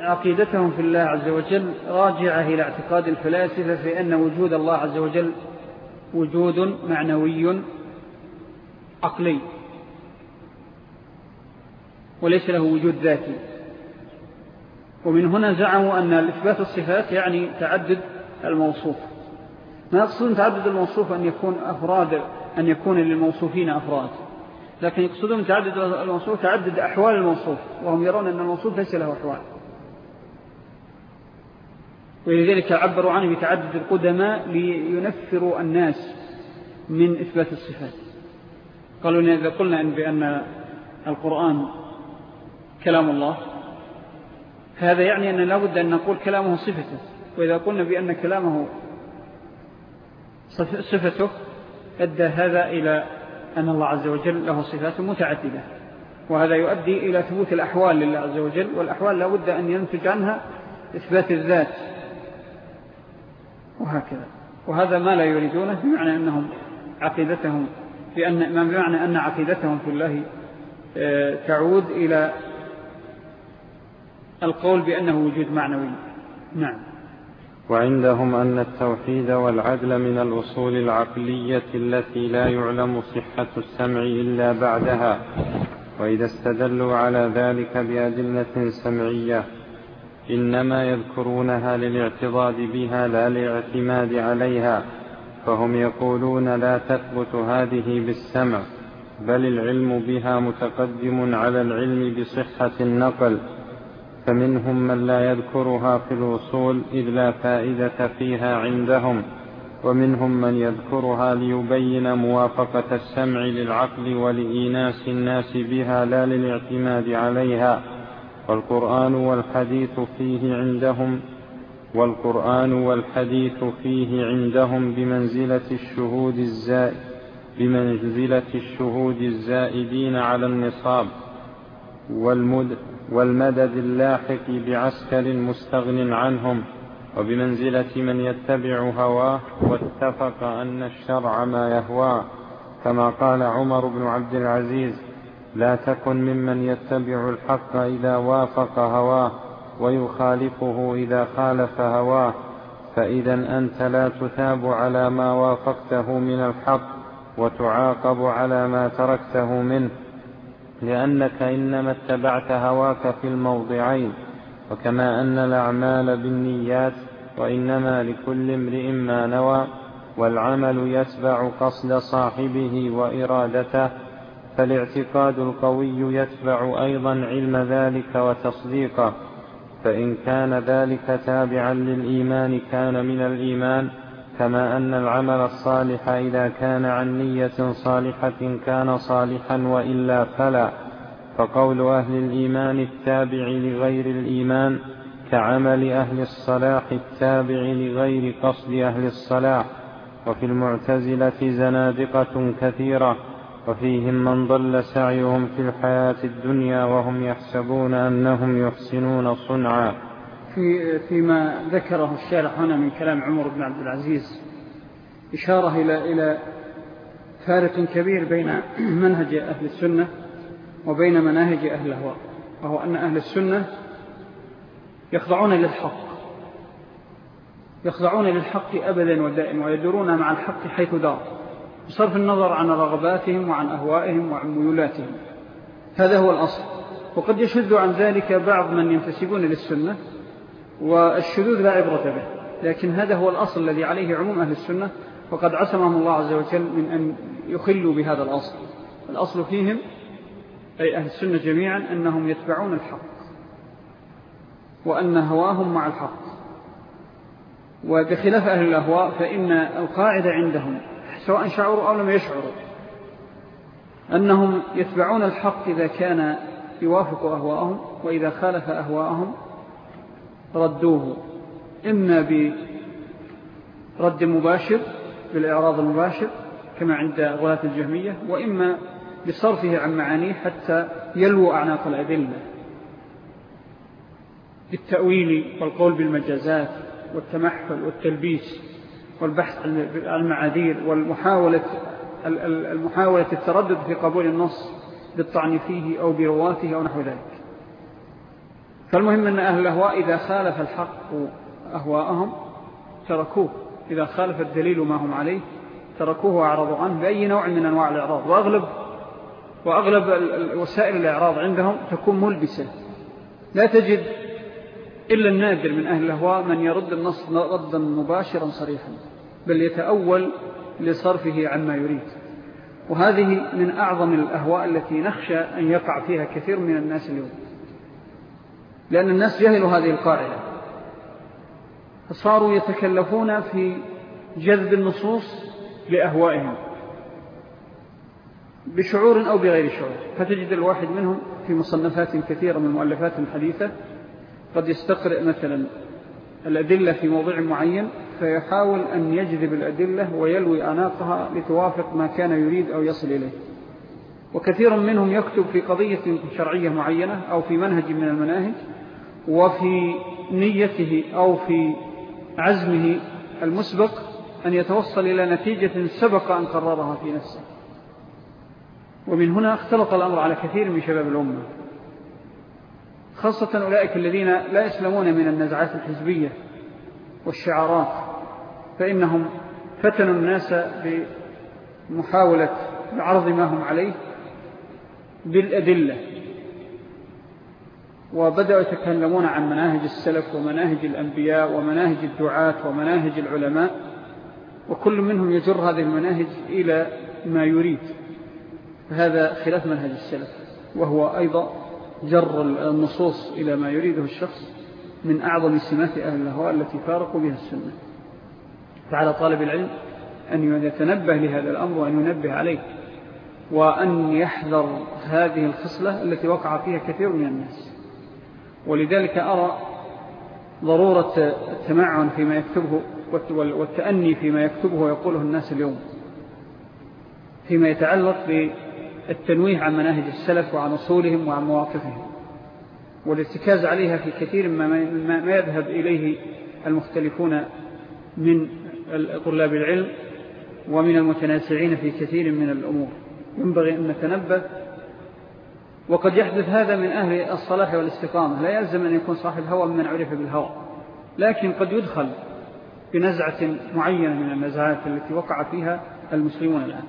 عقيدتهم في الله عز وجل راجعة إلى اعتقاد الفلاسفة في أن وجود الله عز وجل وجود معنوي عقلي وليس له وجود ذاتي. ومن هنا زعموا أن الإثبات الصفات يعني تعدد الموصوف. ما يقصدون تعدد الموصوف أن يكون أفراد أن يكون للموصوفين أفراد. لكن يقصدون تعدد الموصوف تعدد أحوال الموصوف وهم يرون أن الموصوف ليس له أحوال. ولذلك عبروا عنه بتعدد القدماء لينفروا الناس من إثبات الصفات. قالوا إذا قلنا بأن القرآن كلام الله هذا يعني أن لابد أن نقول كلامه صفته وإذا قلنا بأن كلامه صفته أدى هذا إلى أن الله عز وجل له صفات متعددة. وهذا يؤدي إلى ثبوت الأحوال لله عز وجل والأحوال لا بد أن ينتج عنها إثبات الذات. وهكذا. وهذا ما لا يريدونه بمعنى أنهم عقيدتهم بأن بمعنى أن عقيدتهم في الله آه، تعود إلى القول بأنه وجود معنوي. نعم. وعندهم أن التوحيد والعدل من الأصول العقلية التي لا يعلم صحة السمع إلا بعدها وإذا استدلوا على ذلك بأدلة سمعية إنما يذكرونها للاعتضاد بها لا للاعتماد عليها فهم يقولون لا تثبت هذه بالسمع بل العلم بها متقدم على العلم بصحة النقل. فمنهم من لا يذكرها في الوصول إذ لا فائدة فيها عندهم ومنهم من يذكرها ليبين موافقة السمع للعقل ولإيناس الناس بها لا للاعتماد عليها. والقرآن والحديث فيه عندهم والقرآن والحديث فيه عندهم بمنزلة الشهود الزائد بمنزلة الشهود الزائدين على النصاب والمد والمدد اللاحق بعسكر مستغن عنهم وبمنزلة من يتبع هواه واتفق أن الشرع ما يهواه. كما قال عمر بن عبد العزيز لا تكن ممن يتبع الحق إذا وافق هواه ويخالفه إذا خالف هواه. فإذا أنت لا تثاب على ما وافقته من الحق وتعاقب على ما تركته منه. لأنك إنما اتبعت هواك في الموضعين وكما أن الأعمال بالنيات وإنما لكل امرئ ما نوى والعمل يتبع قصد صاحبه وإرادته فالاعتقاد القوي يتبع أيضا علم ذلك وتصديقه فإن كان ذلك تابعا للإيمان كان من الإيمان كما أن العمل الصالح إذا كان عن نية صالحة كان صالحا وإلا فلا. فقول أهل الإيمان التابع لغير الإيمان كعمل أهل الصلاح التابع لغير قصد أهل الصلاح. وفي المعتزلة زنادقة كثيرة. وفيهم من ضل سعيهم في الحياة الدنيا وهم يحسبون أنهم يحسنون صنعا. في فيما ذكره الشارح هنا من كلام عمر بن عبد العزيز إشارة إلى إلى فارق كبير بين منهج أهل السنة وبين مناهج أهل الهواء وهو أن أهل السنة يخضعون للحق يخضعون للحق أبدا ودائما ويدورون مع الحق حيث دار بصرف النظر عن رغباتهم وعن أهوائهم وعن ميولاتهم. هذا هو الأصل. وقد يشذ عن ذلك بعض من ينتسبون للسنة والشذوذ لا عبرة به. لكن هذا هو الأصل الذي عليه عموم أهل السنة وقد عسمهم الله عز وجل من أن يخلوا بهذا الأصل. الأصل فيهم أي أهل السنة جميعا أنهم يتبعون الحق وأن هواهم مع الحق. وبخلاف أهل الأهواء فإن القاعدة عندهم سواء شعروا أو لم يشعروا أنهم يتبعون الحق إذا كان يوافق أهواءهم وإذا خالف أهواءهم ردوه. إما برد مباشر بالإعراض المباشر كما عند غلاة الجهمية وإما بصرفه عن معانيه حتى يلو أعناق الأدلة. بالتأويل والقول بالمجازات والتمحل والتلبيس والبحث عن المعاذير والمحاولة المحاولة التردد في قبول النص بالطعن فيه أو برواته أو نحو ذلك. فالمهم أن أهل الأهواء إذا خالف الحق أهواءهم تركوه. إذا خالف الدليل ما هم عليه تركوه وأعرضوا عنه بأي نوع من أنواع الإعراض. وأغلب, وأغلب وسائل الإعراض عندهم تكون ملبسة. لا تجد إلا النادر من أهل الأهواء من يرد النص ردا مباشرا صريحا بل يتأول لصرفه عما يريد. وهذه من أعظم الأهواء التي نخشى أن يقع فيها كثير من الناس اليوم. لأن الناس جهلوا هذه القاعدة. فصاروا يتكلفون في جذب النصوص لأهوائهم بشعور أو بغير شعور. فتجد الواحد منهم في مصنفات كثيرة من المؤلفات الحديثة قد يستقرئ مثلا الأدلة في موضوع معين فيحاول أن يجذب الأدلة ويلوي أناقها لتوافق ما كان يريد أو يصل إليه. وكثير منهم يكتب في قضية شرعية معينة أو في منهج من المناهج وفي نيته أو في عزمه المسبق أن يتوصل إلى نتيجة سبق أن قررها في نفسه. ومن هنا اختلط الأمر على كثير من شباب الأمة. خاصة أولئك الذين لا يسلمون من النزعات الحزبية والشعارات فإنهم فتنوا الناس بمحاولة عرض ما هم عليه بالأدلة. وبدأوا يتكلمون عن مناهج السلف ومناهج الأنبياء ومناهج الدعاة ومناهج العلماء وكل منهم يجر هذه المناهج إلى ما يريد. فهذا خلاف منهج السلف وهو أيضا جر النصوص إلى ما يريده الشخص من أعظم سمات أهل الهواء التي فارقوا بها السنة. فعلى طالب العلم أن يتنبه لهذا الأمر وأن ينبه عليه وأن يحذر هذه الخصلة التي وقع فيها كثير من الناس. ولذلك أرى ضرورة التمعن فيما يكتبه والتأني فيما يكتبه ويقوله الناس اليوم فيما يتعلق بالتنويه عن مناهج السلف وعن أصولهم وعن مواقفهم والارتكاز عليها في كثير ما يذهب إليه المختلفون من طلاب العلم ومن المتناسعين في كثير من الأمور. ينبغي أن نتنبه وقد يحدث هذا من أهل الصلاح والاستقامة. لا يلزم أن يكون صاحب هوى من عرف بالهوى. لكن قد يدخل بنزعة معينة من النزعات التي وقع فيها المسلمون الآن.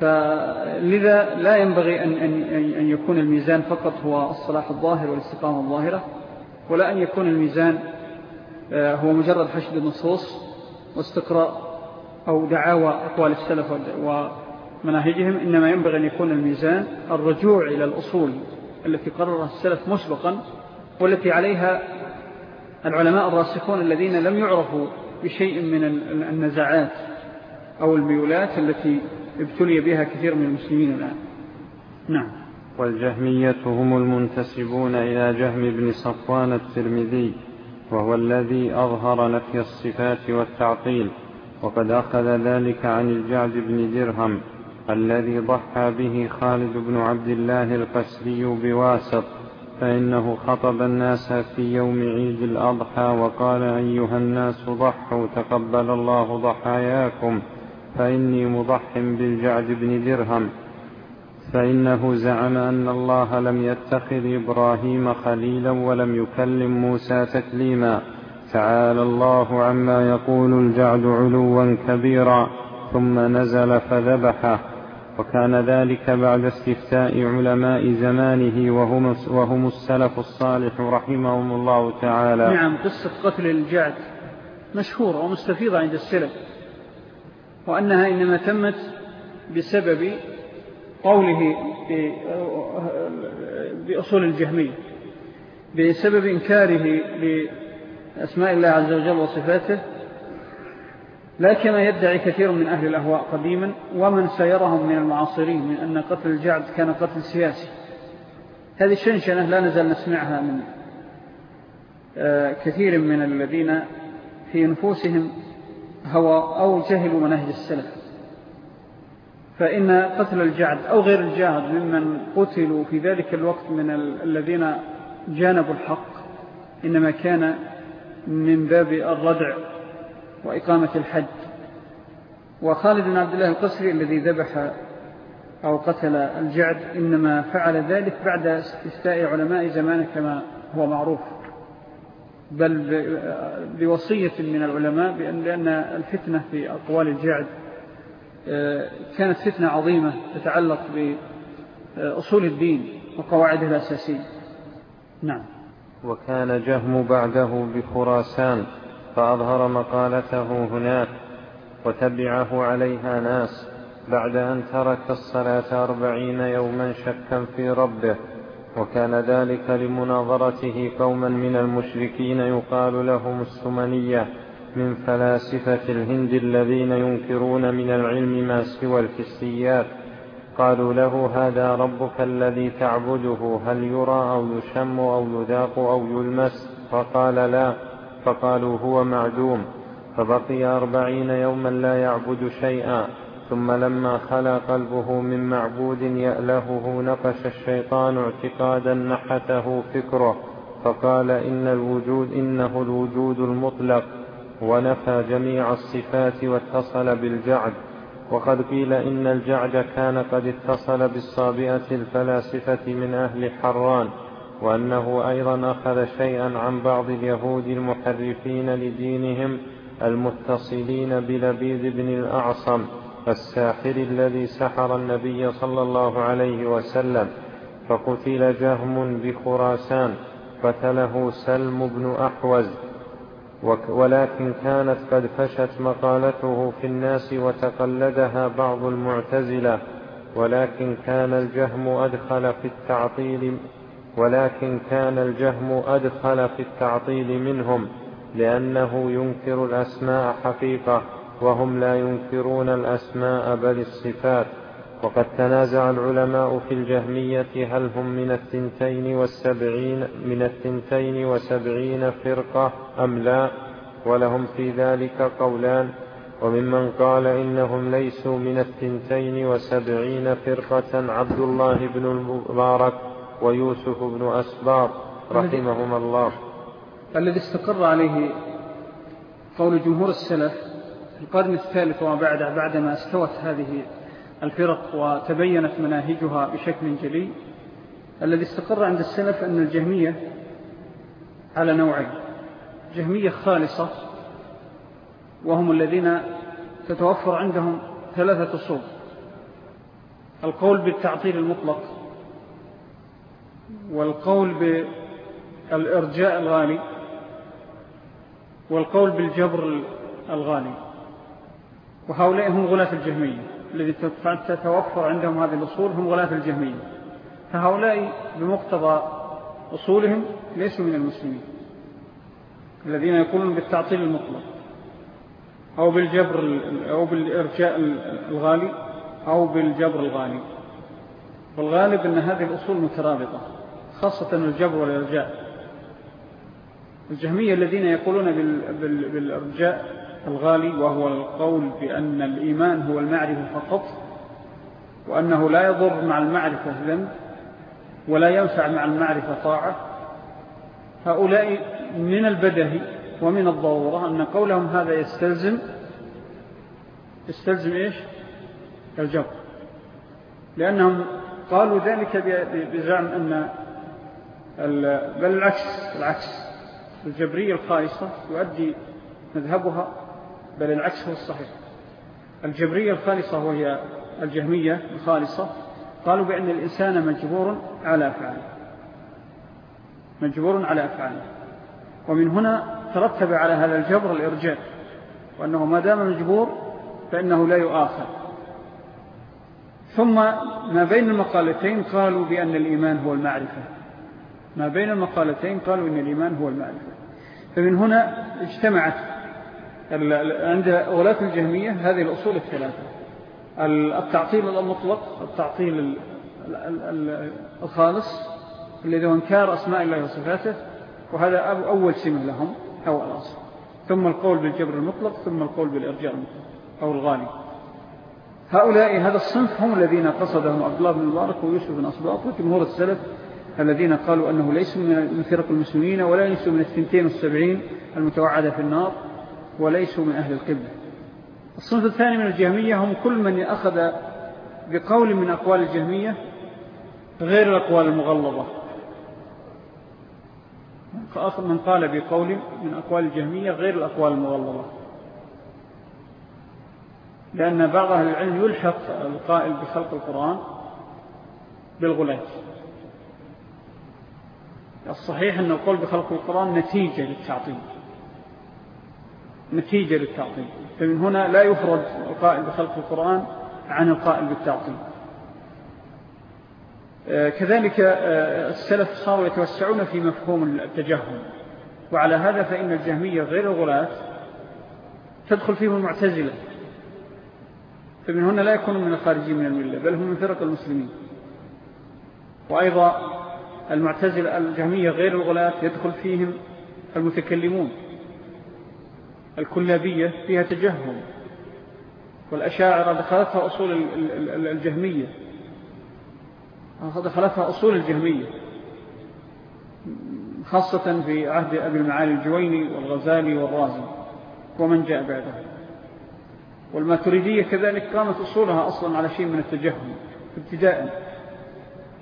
فلذا لا ينبغي أن, أن, أن يكون الميزان فقط هو الصلاح الظاهر والاستقامة الظاهرة ولا أن يكون الميزان آه، هو مجرد حشد النصوص واستقراء أو دعاوى أقوال السلف ومناهجهم إنما ينبغي أن يكون الميزان الرجوع إلى الأصول التي قررها السلف مسبقا والتي عليها العلماء الراسخون الذين لم يعرفوا بشيء من النزاعات أو الميولات التي ابتلي بها كثير من المسلمين الآن. نعم. والجهمية هم المنتسبون إلى جهم بن صفوان الترمذي وهو الذي أظهر نفي الصفات والتعطيل وقد أخذ ذلك عن الجعد بن درهم الذي ضحى به خالد بن عبد الله القسري بواسط فإنه خطب الناس في يوم عيد الأضحى وقال أيها الناس ضحوا تقبل الله ضحاياكم فإني مضح بالجعد بن درهم. فإنه زعم أن الله لم يتخذ إبراهيم خليلا ولم يكلم موسى تكليما. تعالى الله عما يقول الجعد علوا كبيرا ثم نزل فذبحه. وكان ذلك بعد استفتاء علماء زمانه وهم, وهم السلف الصالح رحمهم الله تعالى. نعم قصة قتل الجعد مشهورة ومستفيضة عند السلف وأنها إنما تمت بسبب قوله بأصول الجهمية بسبب إنكاره لأسماء الله عز وجل وصفاته لا كما يدعي كثير من أهل الأهواء قديما ومن سيرهم من المعاصرين من أن قتل الجعد كان قتل سياسي. هذه الشنشنة لا نزال نسمعها من آه، كثير من الذين في نفوسهم هوى أو جهلوا مناهج السلف. فإن قتل الجعد أو غير الجعد ممن قتلوا في ذلك الوقت من الذين جانبوا الحق إنما كان من باب الردع وإقامة الحد وخالد بن عبد الله القصري الذي ذبح أو قتل الجعد إنما فعل ذلك بعد استفتاء علماء زمانه كما هو معروف. بل بوصية من العلماء بأن لأن الفتنة في أقوال الجعد آه، كانت فتنة عظيمة تتعلق بأصول الدين وقواعده الأساسية. نعم. وكان جهم بعده بخراسان. فأظهر مقالته هناك وتبعه عليها ناس بعد أن ترك الصلاة أربعين يوما شكا في ربه وكان ذلك لمناظرته قوما من المشركين يقال لهم السمنية من فلاسفة الهند الذين ينكرون من العلم ما سوى الكسيات. قالوا له هذا ربك الذي تعبده هل يرى أو يشم أو يذاق أو يلمس؟ فقال لا. فقالوا هو معدوم. فبقي أربعين يوما لا يعبد شيئا ثم لما خلا قلبه من معبود يألهه نقش الشيطان اعتقادا نحته فكره فقال إن الوجود إنه الوجود المطلق. ونفى جميع الصفات واتصل بالجعد. وقد قيل إن الجعد كان قد اتصل بالصابئة الفلاسفة من أهل حران. وأنه أيضا أخذ شيئا عن بعض اليهود المحرفين لدينهم المتصلين بلبيد بن الأعصم الساحر الذي سحر النبي صلى الله عليه وسلم فقتل جهم بخراسان قتله سلم بن أحوز. ولكن كانت قد فشت مقالته في الناس وتقلدها بعض المعتزلة ولكن كان الجهم أدخل في التعطيل ولكن كان الجهم أدخل في التعطيل منهم لأنه ينكر الأسماء حقيقة وهم لا ينكرون الأسماء بل الصفات. وقد تنازع العلماء في الجهمية هل هم من الثنتين والسبعين من الثنتين وسبعين فرقة أم لا ولهم في ذلك قولان. وممن قال إنهم ليسوا من الثنتين وسبعين فرقة عبد الله بن المبارك ويوسف بن أسباط رحمهما الله. الذي استقر عليه قول جمهور السلف في القرن الثالث وما بعده بعدما استوت هذه الفرق وتبينت مناهجها بشكل جلي الذي استقر عند السلف أن الجهمية على نوعين. جهمية خالصة وهم الذين تتوفر عندهم ثلاثة أصول. القول بالتعطيل المطلق والقول بالإرجاء الغالي والقول بالجبر الغالي وهؤلاء هم غلاة الجهمية. الذي تتوفر عندهم هذه الأصول هم غلاة الجهمية. فهؤلاء بمقتضى أصولهم ليسوا من المسلمين. الذين يقولون بالتعطيل المطلق. أو بالجبر أو بالإرجاء الغالي أو بالجبر الغالي والغالب أن هذه الأصول مترابطة. خاصة الجبر والإرجاء. الجهمية الذين يقولون بالإرجاء الغالي وهو القول بأن الإيمان هو المعرفة فقط وأنه لا يضر مع المعرفة ذنب ولا ينفع مع المعرفة طاعة. هؤلاء من البدهي ومن الضرورة أن قولهم هذا يستلزم يستلزم إيش؟ الجبر. لأنهم قالوا ذلك بزعم أن بل العكس العكس. الجبرية الخالصة يؤدي مذهبها بل العكس هو الصحيح. الجبرية الخالصة وهي الجهمية الخالصة قالوا بأن الإنسان مجبور على أفعاله مجبور على أفعاله ومن هنا ترتب على هذا الجبر الإرجاء وأنه ما دام مجبور فإنه لا يؤاخر ثم ما بين المقالتين قالوا بأن الإيمان هو المعرفة. ما بين المقالتين قالوا أن الإيمان هو المعرفة فمن هنا اجتمعت عند غلاة الجهمية هذه الأصول الثلاثة. التعطيل المطلق التعطيل الخالص الذي هو إنكار أسماء الله وصفاته وهذا أول سمة لهم أو الأصل. ثم القول بالجبر المطلق ثم القول بالإرجاء المطلق أو الغالي. هؤلاء هذا الصنف هم الذين قصدهم عبد الله بن المبارك ويوسف بن أصباط وجمهور السلف الذين قالوا أنه ليسوا من فرق المسلمين ولا ليسوا من الثنتين والسبعين المتوعدة في النار وليسوا من أهل القبلة. الصنف الثاني من الجهمية هم كل من أخذ بقول من أقوال الجهمية غير الأقوال المغلظة. من قال بقول من أقوال الجهمية غير الأقوال المغلظة. لأن بعض أهل العلم يلحق القائل بخلق القرآن بالغلاة الصحيح أن القول بخلق القرآن نتيجة للتعطيل. نتيجة للتعطيل. فمن هنا لا يفرد القائل بخلق القرآن عن القائل بالتعطيل. آه، كذلك آه، السلف صاروا يتوسعون في مفهوم التجهم. وعلى هذا فإن الجهمية غير الغلاة تدخل فيهم المعتزلة. فمن هنا لا يكونوا من الخارجين من الملة بل هم من فرق المسلمين. وأيضا المعتزلة الجهمية غير الغلاة يدخل فيهم المتكلمون. الكلابية فيها تجهم. والأشاعرة دخلتها أصول الجهمية. دخلتها أصول الجهمية. خاصة في عهد أبي المعالي الجويني والغزالي والرازي ومن جاء بعده. والماتريدية كذلك قامت أصولها أصلا على شيء من التجهم. ابتداء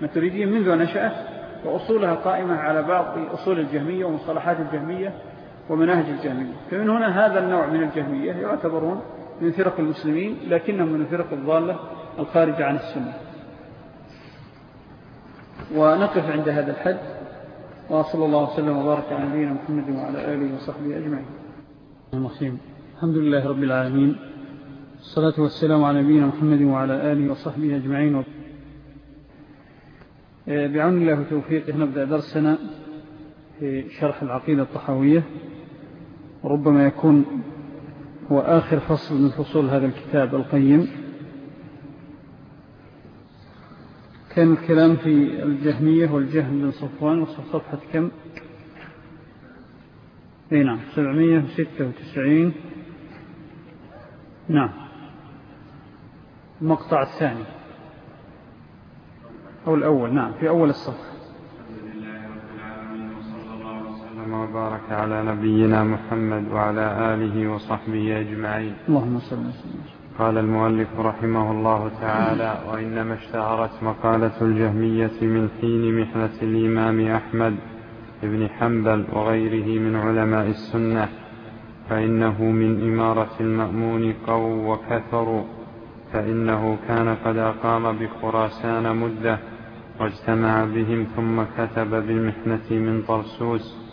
ماتريدية منذ نشأت. وأصولها قائمة على بعض أصول الجهمية ومصطلحات الجهمية ومناهج الجهمية. فمن هنا هذا النوع من الجهمية يعتبرون من فرق المسلمين لكنهم من فرق الضالة الخارجة عن السنة. ونقف عند هذا الحد وصلى الله وسلم وبارك على نبينا محمد وعلى آله وصحبه أجمعين. الحمد لله رب العالمين الصلاة والسلام على نبينا محمد وعلى آله وصحبه أجمعين. بعون الله وتوفيقه نبدأ درسنا في شرح العقيدة الطحاوية. وربما يكون هو آخر فصل من فصول هذا الكتاب القيم. كان الكلام في الجهمية والجهم بن صفوان وصف صفحة كم؟ اي نعم 796 نعم المقطع الثاني. أو الأول نعم في أول الصفحة وبارك على نبينا محمد وعلى آله وصحبه أجمعين. اللهم صل وسلم. قال المؤلف رحمه الله تعالى وإنما اشتهرت مقالة الجهمية من حين محنة الإمام أحمد بن حنبل وغيره من علماء السنة فإنه من إمارة المأمون قووا وكثروا فإنه كان قد أقام بخراسان مدة واجتمع بهم ثم كتب بالمحنة من طرسوس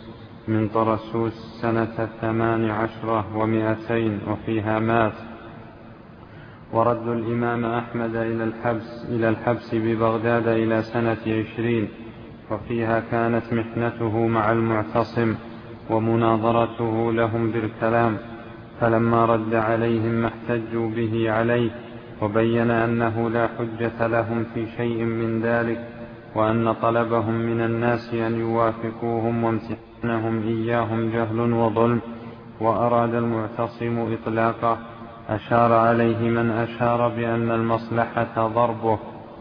من طرسوس سنة ثمان عشرة ومئتين وفيها مات. ورد الإمام أحمد إلى الحبس, إلى الحبس ببغداد إلى سنة عشرين وفيها كانت محنته مع المعتصم ومناظرته لهم بالكلام. فلما رد عليهم ما احتجوا به عليه وبين أنه لا حجة لهم في شيء من ذلك وأن طلبهم من الناس أن يوافقوهم وامتحانهم إياهم جهل وظلم وأراد المعتصم إطلاقه. أشار عليه من أشار بأن المصلحة ضربه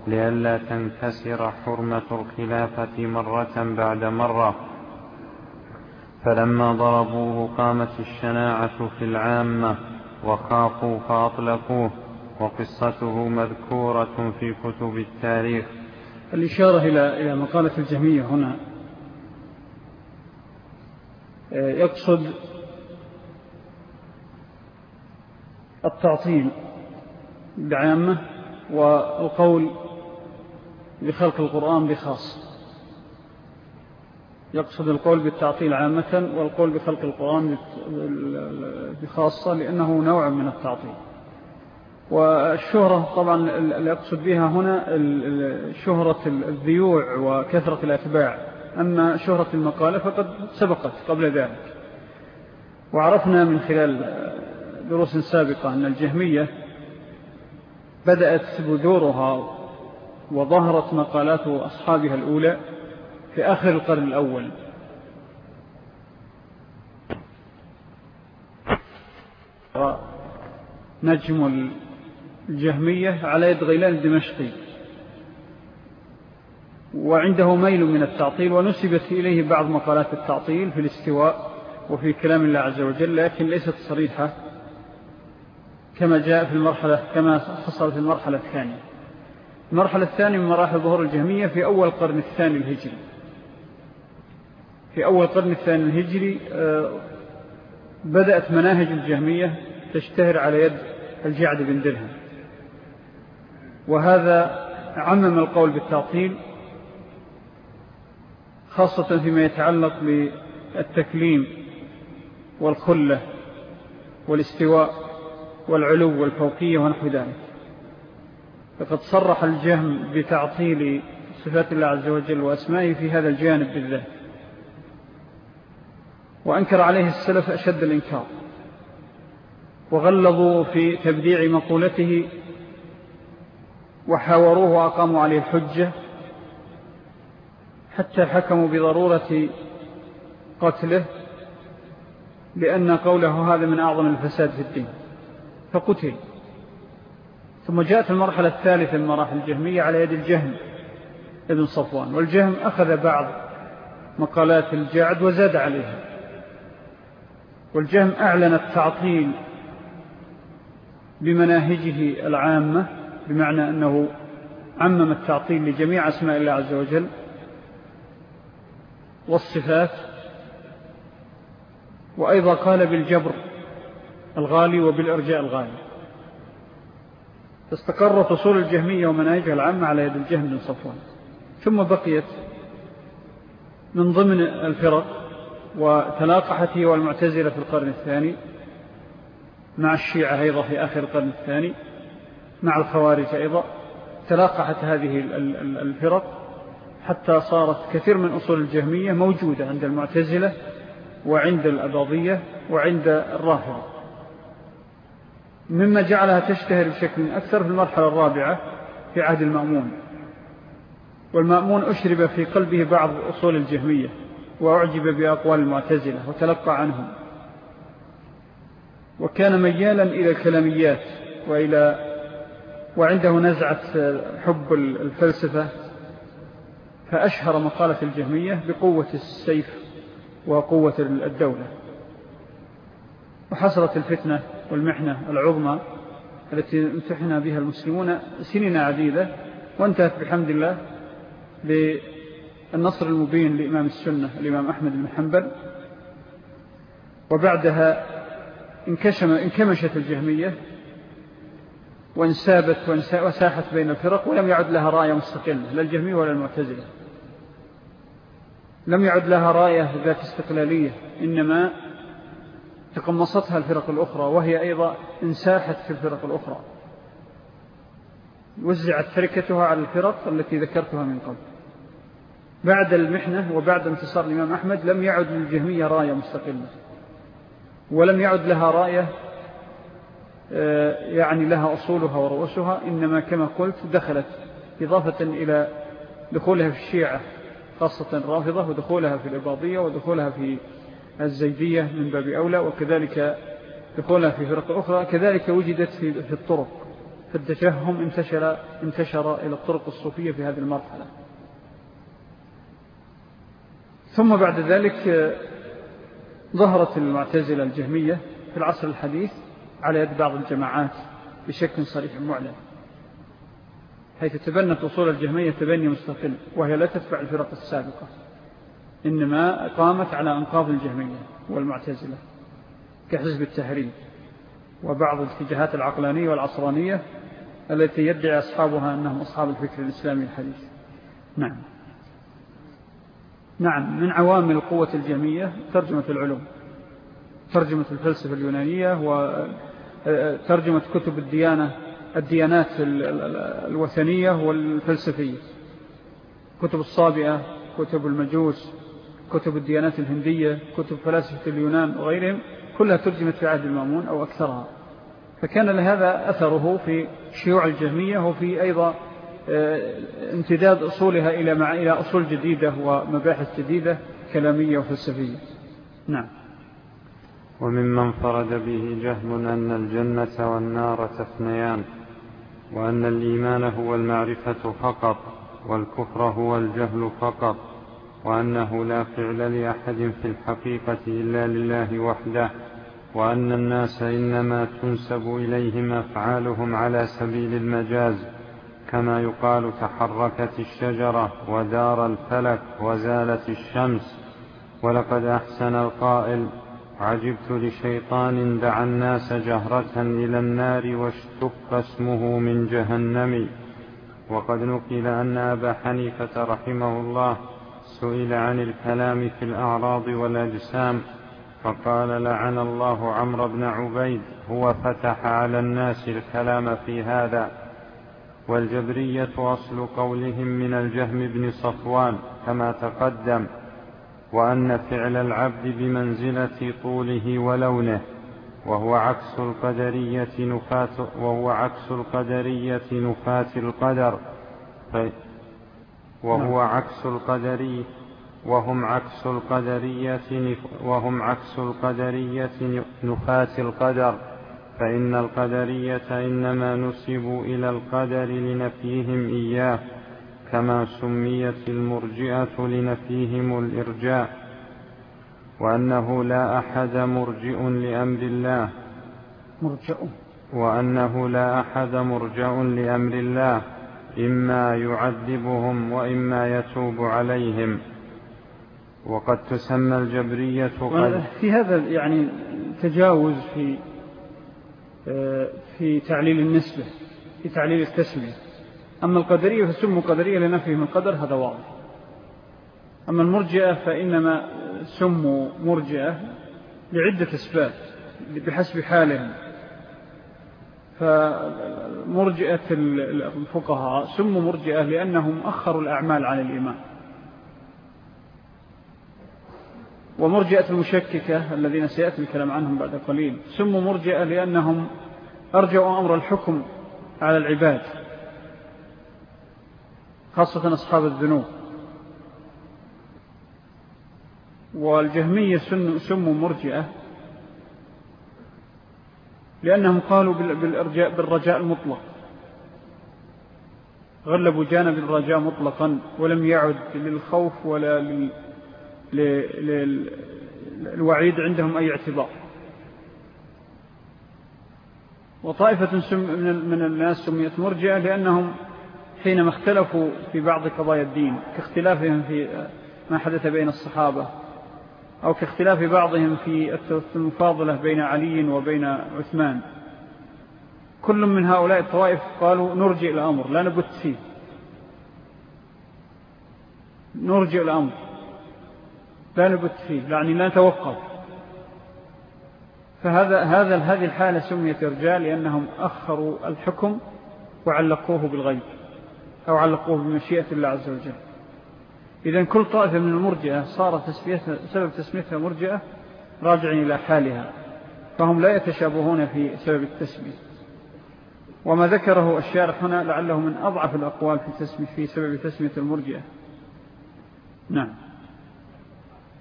لئلا تنكسر حرمة الخلافة مرة بعد مرة. فلما ضربوه قامت الشناعة في العامة وخافوا فأطلقوه وقصته مذكورة في كتب التاريخ. الإشارة إلى مقالة الجميع هنا. يقصد التعطيل بعامة والقول بخلق القرآن بخاص. يقصد القول بالتعطيل عامة والقول بخلق القرآن بخاصة لأنه نوع من التعطيل. والشهرة طبعا اللي يقصد بها هنا شهرة الذيوع وكثرة الأتباع. أما شهرة المقالة فقد سبقت قبل ذلك. وعرفنا من خلال دروس سابقة أن الجهمية بدأت بذورها وظهرت مقالات أصحابها الأولى في آخر القرن الأول. نجم الجهمية على يد غيلان الدمشقي. وعنده ميل من التعطيل ونسبت إليه بعض مقالات التعطيل في الاستواء وفي كلام الله عز وجل لكن ليست صريحة كما جاء في المرحلة كما حصل في المرحلة الثانية. المرحلة الثانية من مراحل ظهور الجهمية في أول قرن الثاني الهجري. في أول قرن الثاني الهجري آه، بدأت مناهج الجهمية تشتهر على يد الجعد بن درهم. وهذا عمم القول بالتعطيل خاصة فيما يتعلق بالتكليم والخلة والاستواء والعلو والفوقية ونحو ذلك. فقد صرح الجهم بتعطيل صفات الله عز وجل وأسمائه في هذا الجانب بالذات. وأنكر عليه السلف أشد الإنكار وغلظوا في تبديع مقولته وحاوروه وأقاموا عليه الحجة حتى حكموا بضرورة قتله لأن قوله هذا من أعظم الفساد في الدين فقتل. ثم جاءت المرحلة الثالثة من مراحل الجهمية على يد الجهم ابن صفوان والجهم أخذ بعض مقالات الجعد وزاد عليها. والجهم أعلن التعطيل بمناهجه العامة بمعنى أنه عمم التعطيل لجميع أسماء الله عز وجل والصفات وأيضا قال بالجبر الغالي وبالإرجاء الغالي. فاستقرت أصول الجهمية ومناهجها العامة على يد الجهم بن صفوان. ثم بقيت من ضمن الفرق وتلاقحته والمعتزلة في القرن الثاني مع الشيعة أيضا في آخر القرن الثاني. مع الخوارج أيضا تلاقحت هذه الفرق حتى صارت كثير من أصول الجهمية موجودة عند المعتزلة وعند الأباضية وعند الرافضة. مما جعلها تشتهر بشكل أكثر في المرحلة الرابعة في عهد المأمون. والمأمون أشرب في قلبه بعض أصول الجهمية وأعجب بأقوال المعتزلة وتلقى عنهم. وكان ميالا إلى الكلاميات وإلى وعنده نزعة حب الفلسفة فأشهر مقالة الجهمية بقوة السيف وقوة الدولة. وحصلت الفتنة والمحنة العظمى التي امتحنا بها المسلمون سنين عديدة وانتهت بحمد الله بالنصر المبين لإمام السنة الإمام أحمد بن حنبل. وبعدها انكمشت الجهمية وانسابت وساحت بين الفرق ولم يعد لها راية مستقلة لا الجهمية ولا المعتزلة. لم يعد لها راية ذات استقلالية إنما تقمصتها الفرق الأخرى وهي أيضا انساحت في الفرق الأخرى. وزعت تركتها على الفرق التي ذكرتها من قبل. بعد المحنة وبعد انتصار الإمام أحمد لم يعد للجهمية راية مستقلة ولم يعد لها راية يعني لها أصولها ورؤوسها إنما كما قلت دخلت إضافة إلى دخولها في الشيعة خاصة الرافضة ودخولها في الإباضية ودخولها في الزيدية من باب أولى وكذلك دخولها في فرق أخرى. كذلك وجدت في الطرق فالتجهم انتشر, انتشر إلى الطرق الصوفية في هذه المرحلة. ثم بعد ذلك ظهرت المعتزلة الجهمية في العصر الحديث على يد بعض الجماعات بشكل صريح معلن حيث تبنت أصول الجهمية تبني مستقل وهي لا تتبع الفرق السابقة إنما قامت على أنقاض الجهمية والمعتزلة كحزب التحرير وبعض الاتجاهات العقلانية والعصرانية التي يدعي أصحابها أنهم أصحاب الفكر الإسلامي الحديث. نعم. نعم من عوامل قوة الجهمية ترجمة العلوم ترجمة الفلسفة اليونانية وترجمة كتب الديانة الديانات الوثنية والفلسفية. كتب الصابئة كتب المجوس كتب الديانات الهندية كتب فلاسفة اليونان وغيرهم كلها ترجمت في عهد المأمون أو أكثرها. فكان لهذا أثره في شيوع الجهمية وفي أيضا آه، امتداد أصولها إلى, مع إلى أصول جديدة ومباحث جديدة كلامية وفلسفية. نعم. وممن فرد به جهم أن الجنة والنار تفنيان وأن الإيمان هو المعرفة فقط والكفر هو الجهل فقط وأنه لا فعل لأحد في الحقيقة إلا لله وحده وأن الناس إنما تنسب إليهم أفعالهم على سبيل المجاز كما يقال تحركت الشجرة ودار الفلك وزالت الشمس ولقد أحسن القائل عجبت لشيطان دعا الناس جهرة إلى النار واشتق اسمه من جهنم. وقد نقل أن أبا حنيفة رحمه الله سئل عن الكلام في الأعراض والأجسام فقال لعن الله عمرو بن عبيد هو فتح على الناس الكلام في هذا. والجبرية أصل قولهم من الجهم بن صفوان كما تقدم. وأن فعل العبد بمنزلة طوله ولونه وهو عكس القدرية نفات وهو عكس القدرية نفات القدر وهو عكس القدري وهم عكس القدرية وهم عكس القدرية نفات القدر فإن القدرية إنما نسبوا إلى القدر لنفيهم إياه. كما سميت المرجئة لنفيهم الإرجاء وأنه لا أحد مرجئ لأمر الله. مرجئ. وأنه لا أحد مرجع لأمر الله إما يعذبهم وإما يتوب عليهم. وقد تسمى الجبرية قد في هذا يعني تجاوز في آه، في تعليل النسبة في تعليل التسمية. أما القدرية فسموا قدرية لنفيهم القدر هذا واضح. أما المرجئة فإنما سموا مرجئة لعدة أسباب بحسب حالهم. فمرجئة الفقهاء سموا مرجئة لأنهم أخروا الأعمال عن الإيمان. ومرجئة المشككة الذين سيأتي الكلام عنهم بعد قليل سموا مرجئة لأنهم أرجعوا أمر الحكم على العباد. خاصة أصحاب الذنوب. والجهمية سموا مرجئة لأنهم قالوا بالرجاء المطلق. غلبوا جانب الرجاء مطلقا ولم يعد للخوف ولا للوعيد عندهم أي اعتبار. وطائفة من الناس سميت مرجئة لأنهم حينما اختلفوا في بعض قضايا الدين كاختلافهم في ما حدث بين الصحابة أو كاختلاف بعضهم في المفاضلة بين علي وبين عثمان. كل من هؤلاء الطوائف قالوا نرجع الأمر لا نبت فيه. نرجع الأمر لا نبت فيه يعني لا نتوقف. فهذا هذا هذه الحالة سميت رجال لأنهم أخروا الحكم وعلقوه بالغيب. أو علقوه بمشيئة الله عز وجل. إذا كل طائفة من المرجئة صار تسميتها سبب تسميتها مرجئة راجع إلى حالها فهم لا يتشابهون في سبب التسمية. وما ذكره الشارح هنا لعله من أضعف الأقوال في, تسمية في سبب تسمية المرجئة. نعم.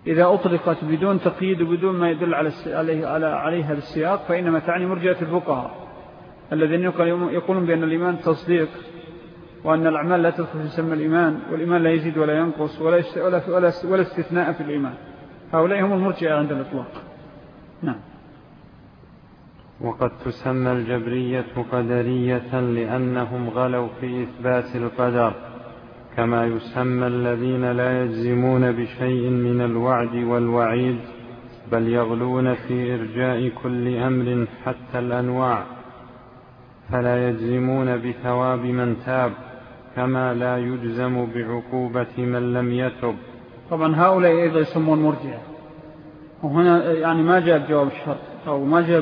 إذا أطلقت بدون تقييد وبدون ما يدل عليه عليها بالسياق فإنما تعني مرجئة الفقهاء الذين يقولون بأن الإيمان تصديق وأن الأعمال لا تدخل في سمى الإيمان والإيمان لا يزيد ولا ينقص ولا, ولا, ولا, ولا استثناء في الإيمان. هؤلاء هم المرجئة عند الإطلاق. نعم. وقد تسمى الجبرية قدرية لأنهم غلوا في إثبات القدر كما يسمى الذين لا يجزمون بشيء من الوعد والوعيد بل يغلون في إرجاء كل أمر حتى الأنواع. فلا يجزمون بثواب من تاب. كما لا يجزم بعقوبة من لم يتب. طبعا هؤلاء أيضا يسمون مرجعة وهنا يعني ما جاء جواب الشرط أو ما جاء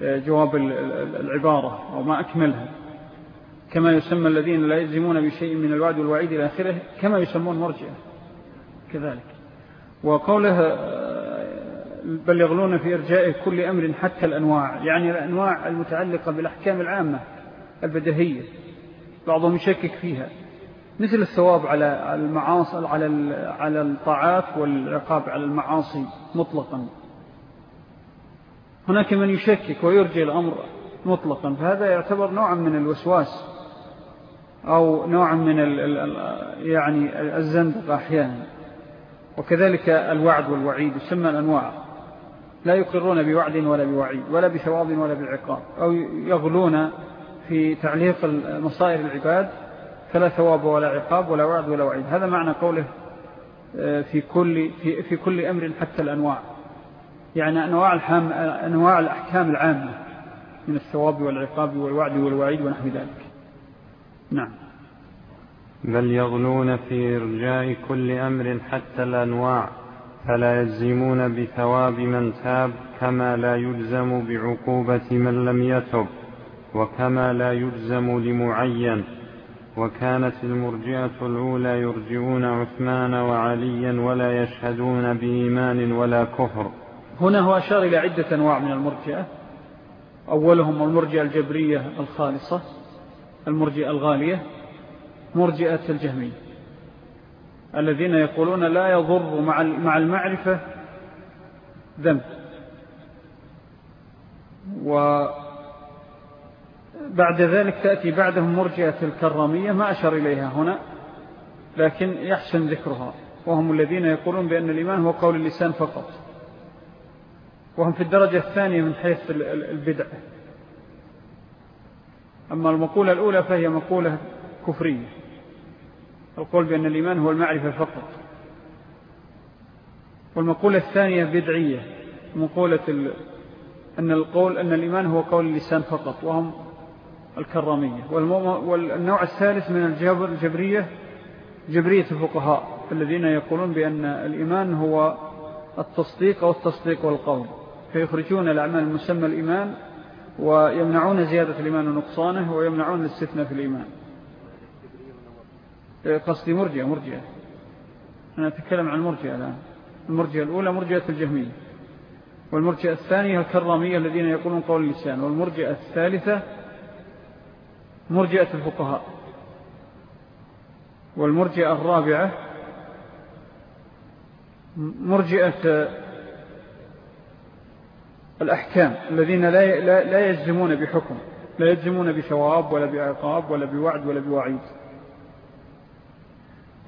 جواب العبارة أو ما أكملها. كما يسمى الذين لا يجزمون بشيء من الوعد والوعيد إلى آخره كما يسمون مرجعة كذلك. وقوله بل يغلون في إرجاء كل أمر حتى الأنواع يعني الأنواع المتعلقة بالأحكام العامة البدهية. بعضهم يشكك فيها. مثل الثواب على المعاصي على على الطاعات والعقاب على المعاصي مطلقا. هناك من يشكك ويرجي الأمر مطلقا فهذا يعتبر نوعا من الوسواس أو نوع من يعني الزندق أحيانا. وكذلك الوعد والوعيد يسمى الأنواع. لا يقرون بوعد ولا بوعيد ولا بثواب ولا بعقاب أو يغلون في تعليق مصائر العباد فلا ثواب ولا عقاب ولا وعد ولا وعيد. هذا معنى قوله آه، في كل, في, في كل أمر حتى الأنواع. يعني أنواع, أنواع الأحكام العامة من الثواب والعقاب والوعد والوعيد ونحو ذلك. نعم. بل يغلون في إرجاء كل أمر حتى الأنواع فلا يجزمون بثواب من تاب كما لا يجزم بعقوبة من لم يتب. وكما لا يجزم لمعين وكانت المرجئة الأولى يرجعون عثمان وعليا ولا يشهدون بإيمان ولا كفر. هنا هو أشار إلى عدة أنواع من المرجئة. أولهم المرجئة الجبرية الخالصة المرجئة الغالية مرجئة الجهمية الذين يقولون لا يضر مع المعرفة ذنب. وبعد ذلك تأتي بعدهم مرجئة الكرامية ما أشر إليها هنا لكن يحسن ذكرها. وهم الذين يقولون بأن الإيمان هو قول اللسان فقط. وهم في الدرجة الثانية من حيث البدع. أما المقولة الأولى فهي مقولة كفرية. القول بأن الإيمان هو المعرفة فقط. والمقولة الثانية بدعية مقولة أن القول أن الإيمان هو قول اللسان فقط. وهم الكرامية والنوع الثالث من الجبرية جبرية الفقهاء الذين يقولون بأن الإيمان هو التصديق أو التصديق والقول. فيخرجون الأعمال المسمى الإيمان ويمنعون زيادة الإيمان ونقصانه ويمنعون الاستثناء في الإيمان. قصدي مرجئة مرجئة أنا أتكلم عن المرجئة الآن. المرجئة الأولى مرجئة الجهمية. والمرجئة الثانية الكرامية الذين يقولون قول اللسان. والمرجئة الثالثة مرجئة الفقهاء. والمرجئة الرابعة مرجئة الأحكام الذين لا لا يجزمون بحكم لا يجزمون بثواب ولا بعقاب ولا بوعد ولا بوعيد.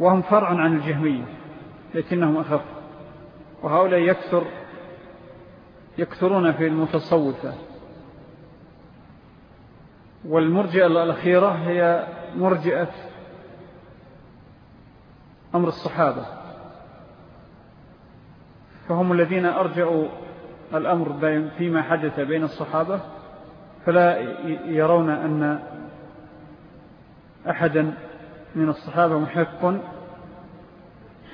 وهم فرع عن الجهمية لكنهم أخف. وهؤلاء يكثر يكثرون في المتصوفة. والمرجئة الأخيرة هي مرجئة أمر الصحابة. فهم الذين أرجعوا الأمر فيما حدث بين الصحابة فلا يرون أن أحدا من الصحابة محق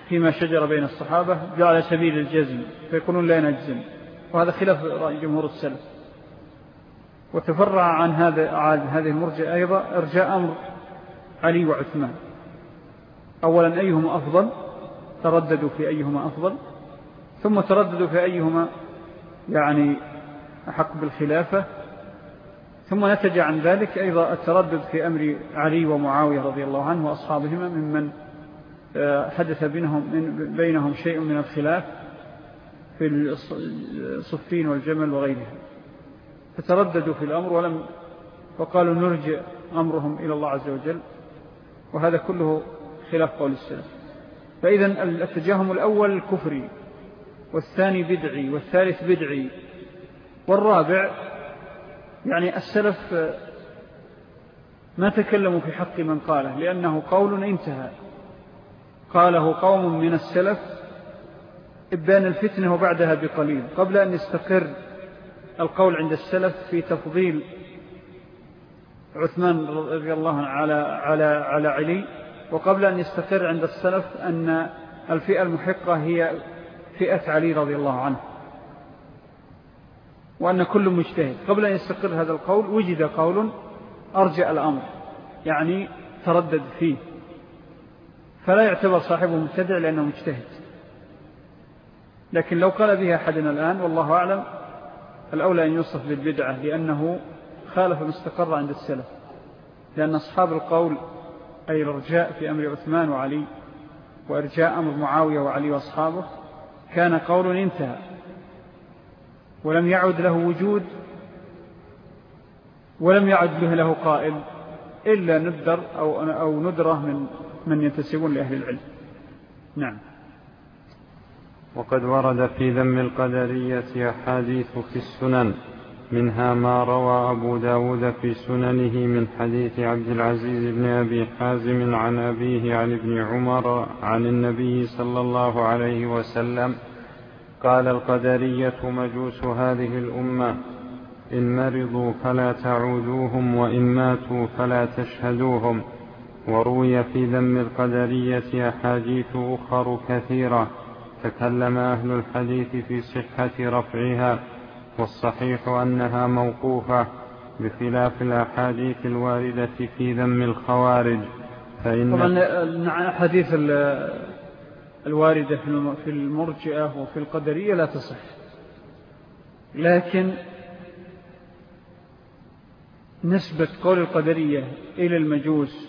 فيما شجر بين الصحابة على سبيل الجزم فيقولون لا نجزم. وهذا خلاف رأي جمهور السلف. وتفرع عن هذا عن هذه المرجع أيضا إرجاء أمر علي وعثمان. أولا أيهما أفضل؟ ترددوا في أيهما أفضل؟ ثم ترددوا في أيهما يعني أحق بالخلافة؟ ثم نتج عن ذلك أيضا التردد في أمر علي ومعاوية رضي الله عنه وأصحابهما ممن آه، حدث بينهم, بينهم شيء من الخلاف في الصفين والجمل وغيرها. فترددوا في الأمر ولم وقالوا نرجع أمرهم إلى الله عز وجل وهذا كله خلاف قول السلام فإذا التجاهم الأول كفري والثاني بدعي والثالث بدعي والرابع يعني السلف ما تكلموا في حق من قاله لأنه قول انتهى. قاله قوم من السلف إبان الفتنة وبعدها بقليل قبل أن يستقر القول عند السلف في تفضيل عثمان رضي الله على, على, على علي. وقبل أن يستقر عند السلف أن الفئة المحقة هي فئة علي رضي الله عنه. وأن كل مجتهد. قبل أن يستقر هذا القول وجد قول أرجع الأمر. يعني تردد فيه. فلا يعتبر صاحبه مبتدع لأنه مجتهد. لكن لو قال به أحدنا الآن والله أعلم الأولى أن يوصف بالبدعة لأنه خالف مستقر عند السلف. لأن أصحاب القول أي الرجاء في أمر عثمان وعلي وإرجاء أمر معاوية وعلي وأصحابه كان قول انتهى. ولم يعد له وجود ولم يعد له له قائل إلا ندر أو, أو ندرة من من ينتسبون لأهل العلم. نعم. وقد ورد في ذم القدرية أحاديث في السنن منها ما روى أبو داود في سننه من حديث عبد العزيز بن أبي حازم عن أبيه عن ابن عمر عن النبي صلى الله عليه وسلم قال القدرية مجوس هذه الأمة إن مرضوا فلا تعودوهم وإن ماتوا فلا تشهدوهم. وروي في ذم القدرية أحاديث أخر كثيرة تكلم أهل الحديث في صحة رفعها والصحيح أنها موقوفة بخلاف الأحاديث الواردة في ذم الخوارج فإن طبعا حديث الواردة في المرجئة وفي القدرية لا تصح. لكن نسبة قول القدرية إلى المجوس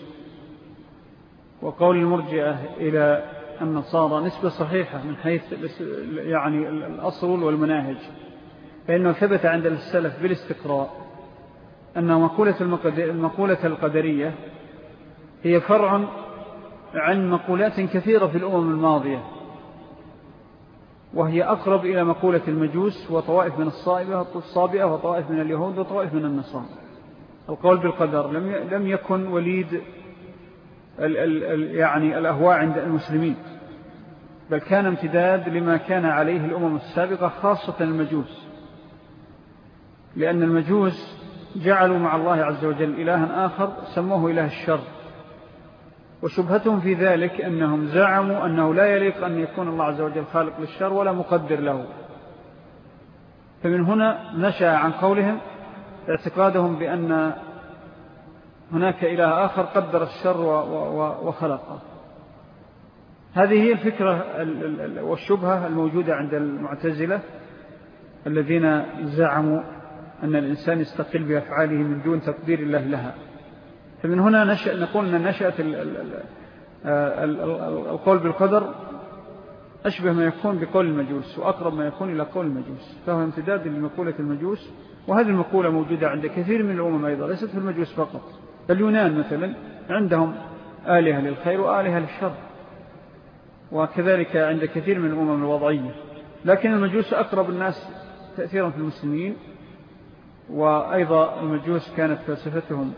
وقول المرجئة إلى النصارى نسبة صحيحة من حيث يعني الأصل والمناهج. فإنه ثبت عند السلف بالاستقراء أن مقولة, المقولة القدرية هي فرع عن مقولات كثيرة في الأمم الماضية وهي أقرب إلى مقولة المجوس وطوائف من الصابئة وطوائف من اليهود وطوائف من النصارى. القول بالقدر لم لم يكن وليد ال ال ال يعني الأهواء عند المسلمين. بل كان امتداد لما كان عليه الأمم السابقة خاصة المجوس. لأن المجوس جعلوا مع الله عز وجل إلها آخر سموه إله الشر. وشبهتهم في ذلك أنهم زعموا أنه لا يليق أن يكون الله عز وجل خالق للشر ولا مقدر له. فمن هنا نشأ عن قولهم اعتقادهم بأن هناك إله آخر قدر الشر وخلقه. هذه هي الفكرة والشبهة الموجودة عند المعتزلة الذين زعموا أن الإنسان يستقل بأفعاله من دون تقدير الله لها. فمن هنا نشأ نقول أن نشأت القول بالقدر أشبه ما يكون بقول المجوس وأقرب ما يكون إلى قول المجوس. فهو امتداد لمقولة المجوس وهذه المقولة موجودة عند كثير من الأمم أيضا ليست في المجوس فقط. اليونان مثلا عندهم آلهة للخير وآلهة للشر وكذلك عند كثير من الأمم الوضعية. لكن المجوس أقرب الناس تأثيرا في المسلمين وأيضا المجوس كانت فلسفتهم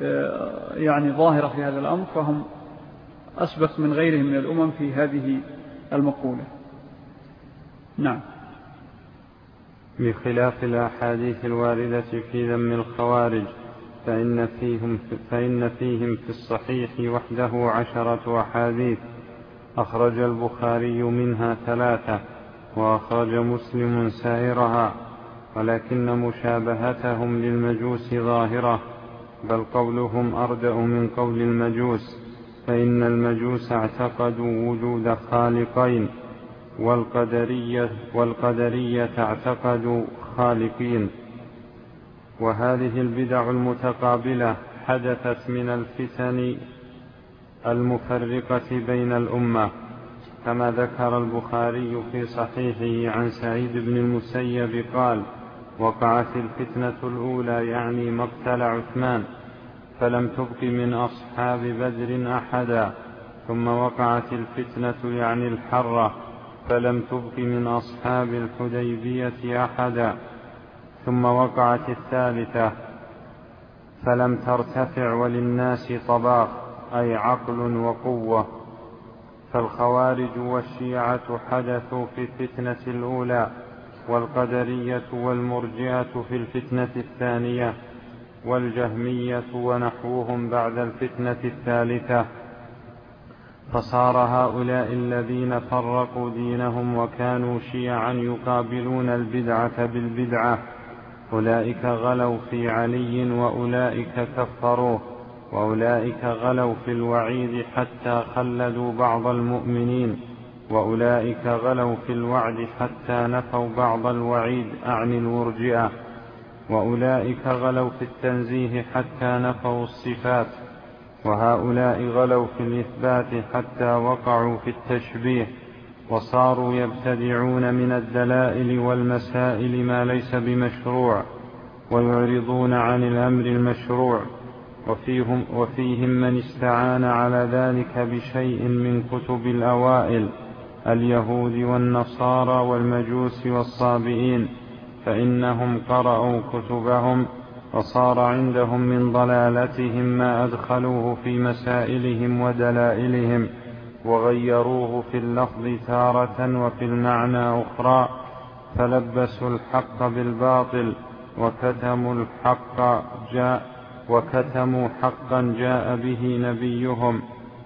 آه، يعني ظاهرة في هذا الأمر فهم أسبق من غيرهم من الأمم في هذه المقولة. نعم. بخلاف الأحاديث الواردة في ذم الخوارج. فإن فيهم, فإن فيهم في الصحيح وحده عشرة أحاديث. أخرج البخاري منها ثلاثة وأخرج مسلم سائرها ولكن مشابهتهم للمجوس ظاهرة بل قولهم أردأ من قول المجوس فإن المجوس اعتقدوا وجود خالقين والقدرية, والقدرية اعتقدوا خالقين. وهذه البدع المتقابلة حدثت من الفتن المفرقة بين الأمة كما ذكر البخاري في صحيحه عن سعيد بن المسيب قال وقعت الفتنة الأولى يعني مقتل عثمان فلم تبق من أصحاب بدر أحدا ثم وقعت الفتنة يعني الحرة فلم تبق من أصحاب الحديبية أحدا. ثم وقعت الثالثة. فلم ترتفع وللناس طباخ أي عقل وقوة. فالخوارج والشيعة حدثوا في الفتنة الأولى والقدرية والمرجئة في الفتنة الثانية والجهمية ونحوهم بعد الفتنة الثالثة. فصار هؤلاء الذين فرقوا دينهم وكانوا شيعا يقابلون البدعة بالبدعة. أولئك غلوا في علي وأولئك كفروه وأولئك غلوا في الوعيد حتى خلدوا بعض المؤمنين وأولئك غلوا في الوعد حتى نفوا بعض الوعيد أعني المرجئة وأولئك غلوا في التنزيه حتى نفوا الصفات وهؤلاء غلوا في الإثبات حتى وقعوا في التشبيه وصاروا يبتدعون من الدلائل والمسائل ما ليس بمشروع ويعرضون عن الأمر المشروع وفيهم, وفيهم من استعان على ذلك بشيء من كتب الأوائل اليهود والنصارى والمجوس والصابئين فإنهم قرأوا كتبهم وصار عندهم من ضلالتهم ما أدخلوه في مسائلهم ودلائلهم. وغيروه في اللفظ تارة وفي المعنى أخرى فلبسوا الحق بالباطل وكتموا الحق جاء وكتموا حقا جاء به نبيهم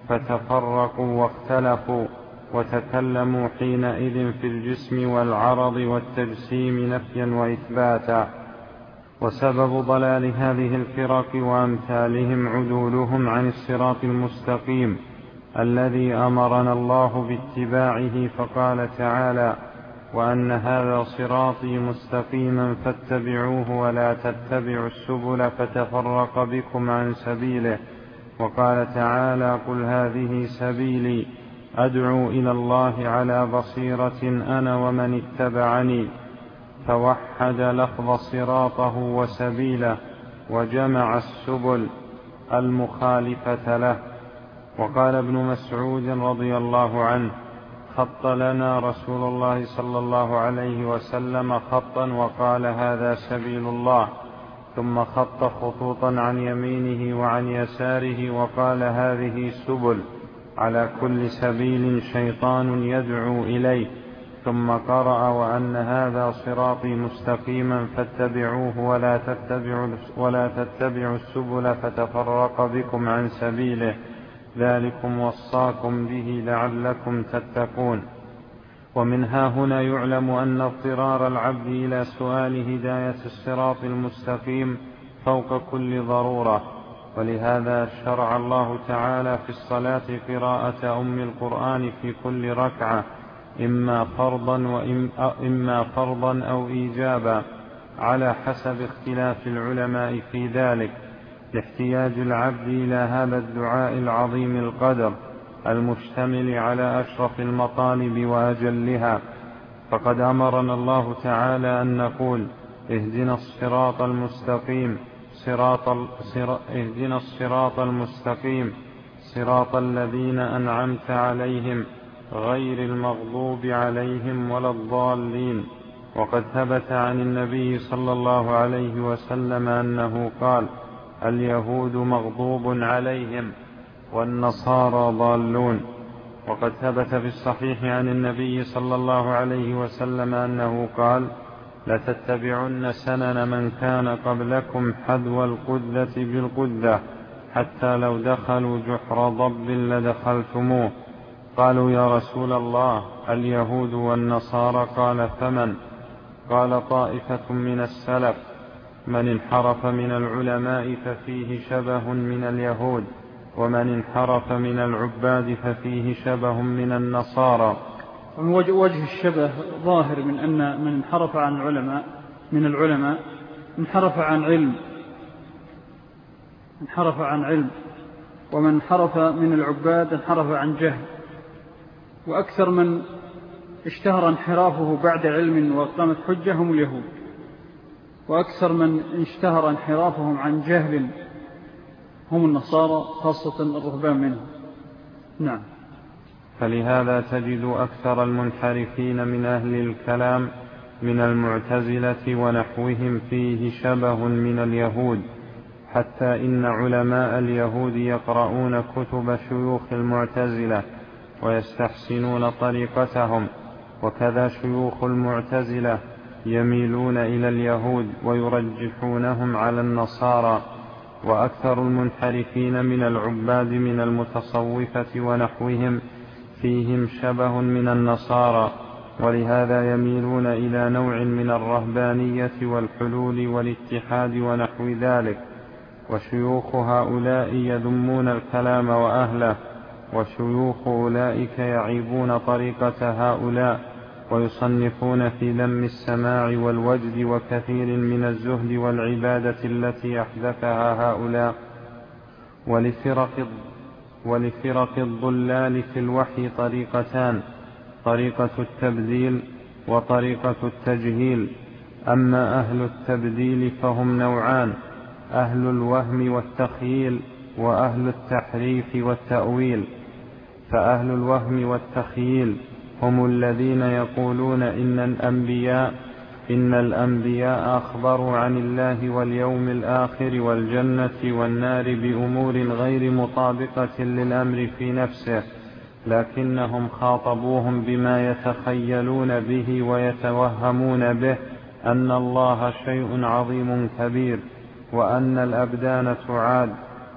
فتفرقوا واختلفوا وتكلموا حينئذ في الجسم والعرض والتجسيم نفيا وإثباتا. وسبب ضلال هذه الفرق وأمثالهم عدولهم عن الصراط المستقيم الذي أمرنا الله باتباعه فقال تعالى وأن هذا صراطي مستقيما فاتبعوه ولا تتبعوا السبل فتفرق بكم عن سبيله. وقال تعالى قل هذه سبيلي أدعو إلى الله على بصيرة أنا ومن اتبعني. فوحد لفظ صراطه وسبيله وجمع السبل المخالفة له. وقال ابن مسعود رضي الله عنه خط لنا رسول الله صلى الله عليه وسلم خطا وقال هذا سبيل الله. ثم خط خطوطا عن يمينه وعن يساره وقال هذه سبل. على كل سبيل شيطان يدعو إليه. ثم قرأ وأن هذا صراطي مستقيما فاتبعوه ولا تتبعوا, ولا تتبعوا السبل فتفرق بكم عن سبيله. ذلكم وصاكم به لعلكم تتقون. ومن ها هنا يعلم أن اضطرار العبد إلى سؤال هداية الصراط المستقيم فوق كل ضرورة. ولهذا شرع الله تعالى في الصلاة قراءة أم القرآن في كل ركعة إما فرضا وإما فرضا أو إيجابا على حسب اختلاف العلماء في ذلك. لاحتياج العبد إلى هذا الدعاء العظيم القدر المشتمل على أشرف المطالب وأجلها. فقد أمرنا الله تعالى أن نقول اهدنا الصراط المستقيم صراط اهدنا الصراط المستقيم صراط الذين أنعمت عليهم غير المغضوب عليهم ولا الضالين. وقد ثبت عن النبي صلى الله عليه وسلم أنه قال اليهود مغضوب عليهم والنصارى ضالون. وقد ثبت في الصحيح عن النبي صلى الله عليه وسلم أنه قال لتتبعن سنن من كان قبلكم حذو القدة بالقدة حتى لو دخلوا جحر ضب لدخلتموه قالوا يا رسول الله اليهود والنصارى قال فمن قال طائفة من السلف من انحرف من العلماء ففيه شبه من اليهود ومن انحرف من العباد ففيه شبه من النصارى. وجه الشبه ظاهر من أن من انحرف عن العلماء من العلماء انحرف عن علم. انحرف عن علم. ومن انحرف من العباد انحرف عن جهل. وأكثر من اشتهر انحرافه بعد علم وقامت حجة هم اليهود. وأكثر من اشتهر انحرافهم عن جهل هم النصارى خاصة الرهبان منهم. نعم. فلهذا تجد أكثر المنحرفين من أهل الكلام من المعتزلة ونحوهم فيه شبه من اليهود حتى إن علماء اليهود يقرؤون كتب شيوخ المعتزلة ويستحسنون طريقتهم وكذا شيوخ المعتزلة يميلون إلى اليهود ويرجحونهم على النصارى وأكثر المنحرفين من العباد من المتصوفة ونحوهم فيهم شبه من النصارى ولهذا يميلون إلى نوع من الرهبانية والحلول والاتحاد ونحو ذلك. وشيوخ هؤلاء يذمون الكلام وأهله وشيوخ أولئك يعيبون طريقة هؤلاء ويصنفون في ذم السماع والوجد وكثير من الزهد والعبادة التي أحدثها هؤلاء ولفرق ولفرق الضلال في الوحي طريقتان طريقة التبديل وطريقة التجهيل. أما أهل التبديل فهم نوعان أهل الوهم والتخييل وأهل التحريف والتأويل. فأهل الوهم والتخييل هم الذين يقولون إن الأنبياء إن الأنبياء أخبروا عن الله واليوم الآخر والجنة والنار بأمور غير مطابقة للأمر في نفسه لكنهم خاطبوهم بما يتخيلون به ويتوهمون به أن الله شيء عظيم كبير وأن الأبدان تعاد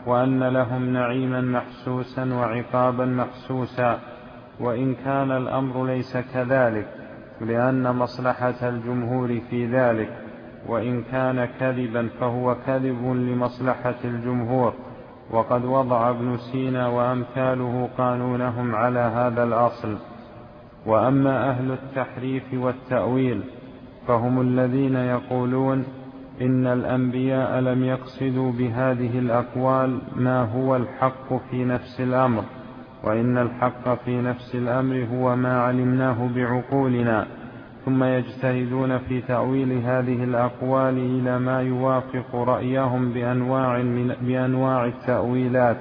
وأن لهم نعيما محسوسا وعقابا محسوسا. وإن كان الأمر ليس كذلك لأن مصلحة الجمهور في ذلك وإن كان كذبا فهو كذب لمصلحة الجمهور. وقد وضع ابن سينا وأمثاله قانونهم على هذا الأصل. وأما أهل التحريف والتأويل فهم الذين يقولون إن الأنبياء لم يقصدوا بهذه الأقوال ما هو الحق في نفس الأمر. وإن الحق في نفس الأمر هو ما علمناه بعقولنا ثم يجتهدون في تأويل هذه الأقوال إلى ما يوافق رأيهم بأنواع, من بأنواع التأويلات.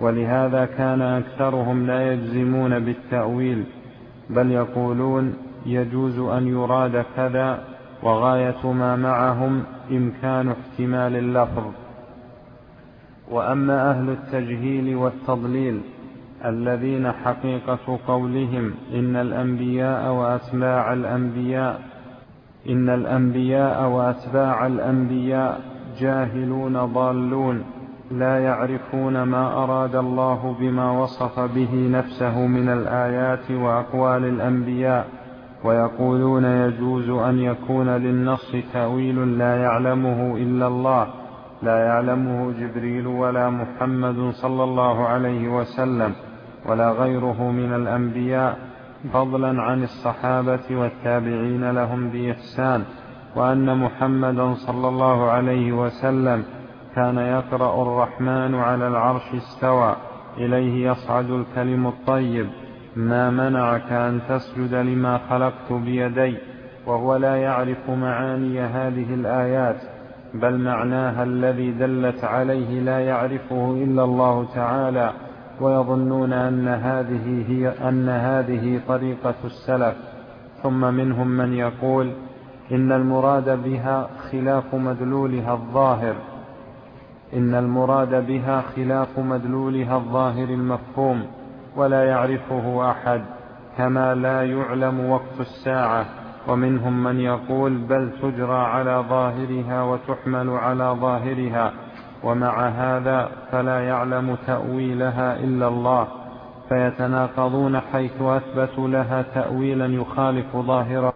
ولهذا كان أكثرهم لا يجزمون بالتأويل بل يقولون يجوز أن يراد كذا وغاية ما معهم إمكان احتمال اللفظ. وأما أهل التجهيل والتضليل الذين حقيقة قولهم إن الأنبياء وأتباع الأنبياء إن الأنبياء وأتباع الأنبياء جاهلون ضالون لا يعرفون ما أراد الله بما وصف به نفسه من الآيات وأقوال الأنبياء ويقولون يجوز أن يكون للنص تأويل لا يعلمه إلا الله لا يعلمه جبريل ولا محمد صلى الله عليه وسلم. ولا غيره من الأنبياء فضلا عن الصحابة والتابعين لهم بإحسان وأن محمدا صلى الله عليه وسلم كان يقرأ الرحمن على العرش استوى إليه يصعد الكلم الطيب ما منعك أن تسجد لما خلقت بيدي وهو لا يعرف معاني هذه الآيات بل معناها الذي دلت عليه لا يعرفه إلا الله تعالى. ويظنون أن هذه هي أن هذه طريقة السلف ثم منهم من يقول إن المراد بها خلاف مدلولها الظاهر إن المراد بها خلاف مدلولها الظاهر المفهوم ولا يعرفه أحد كما لا يعلم وقت الساعة. ومنهم من يقول بل تجرى على ظاهرها وتحمل على ظاهرها. ومع هذا فلا يعلم تأويلها إلا الله فيتناقضون حيث أثبتوا لها تأويلا يخالف ظاهرها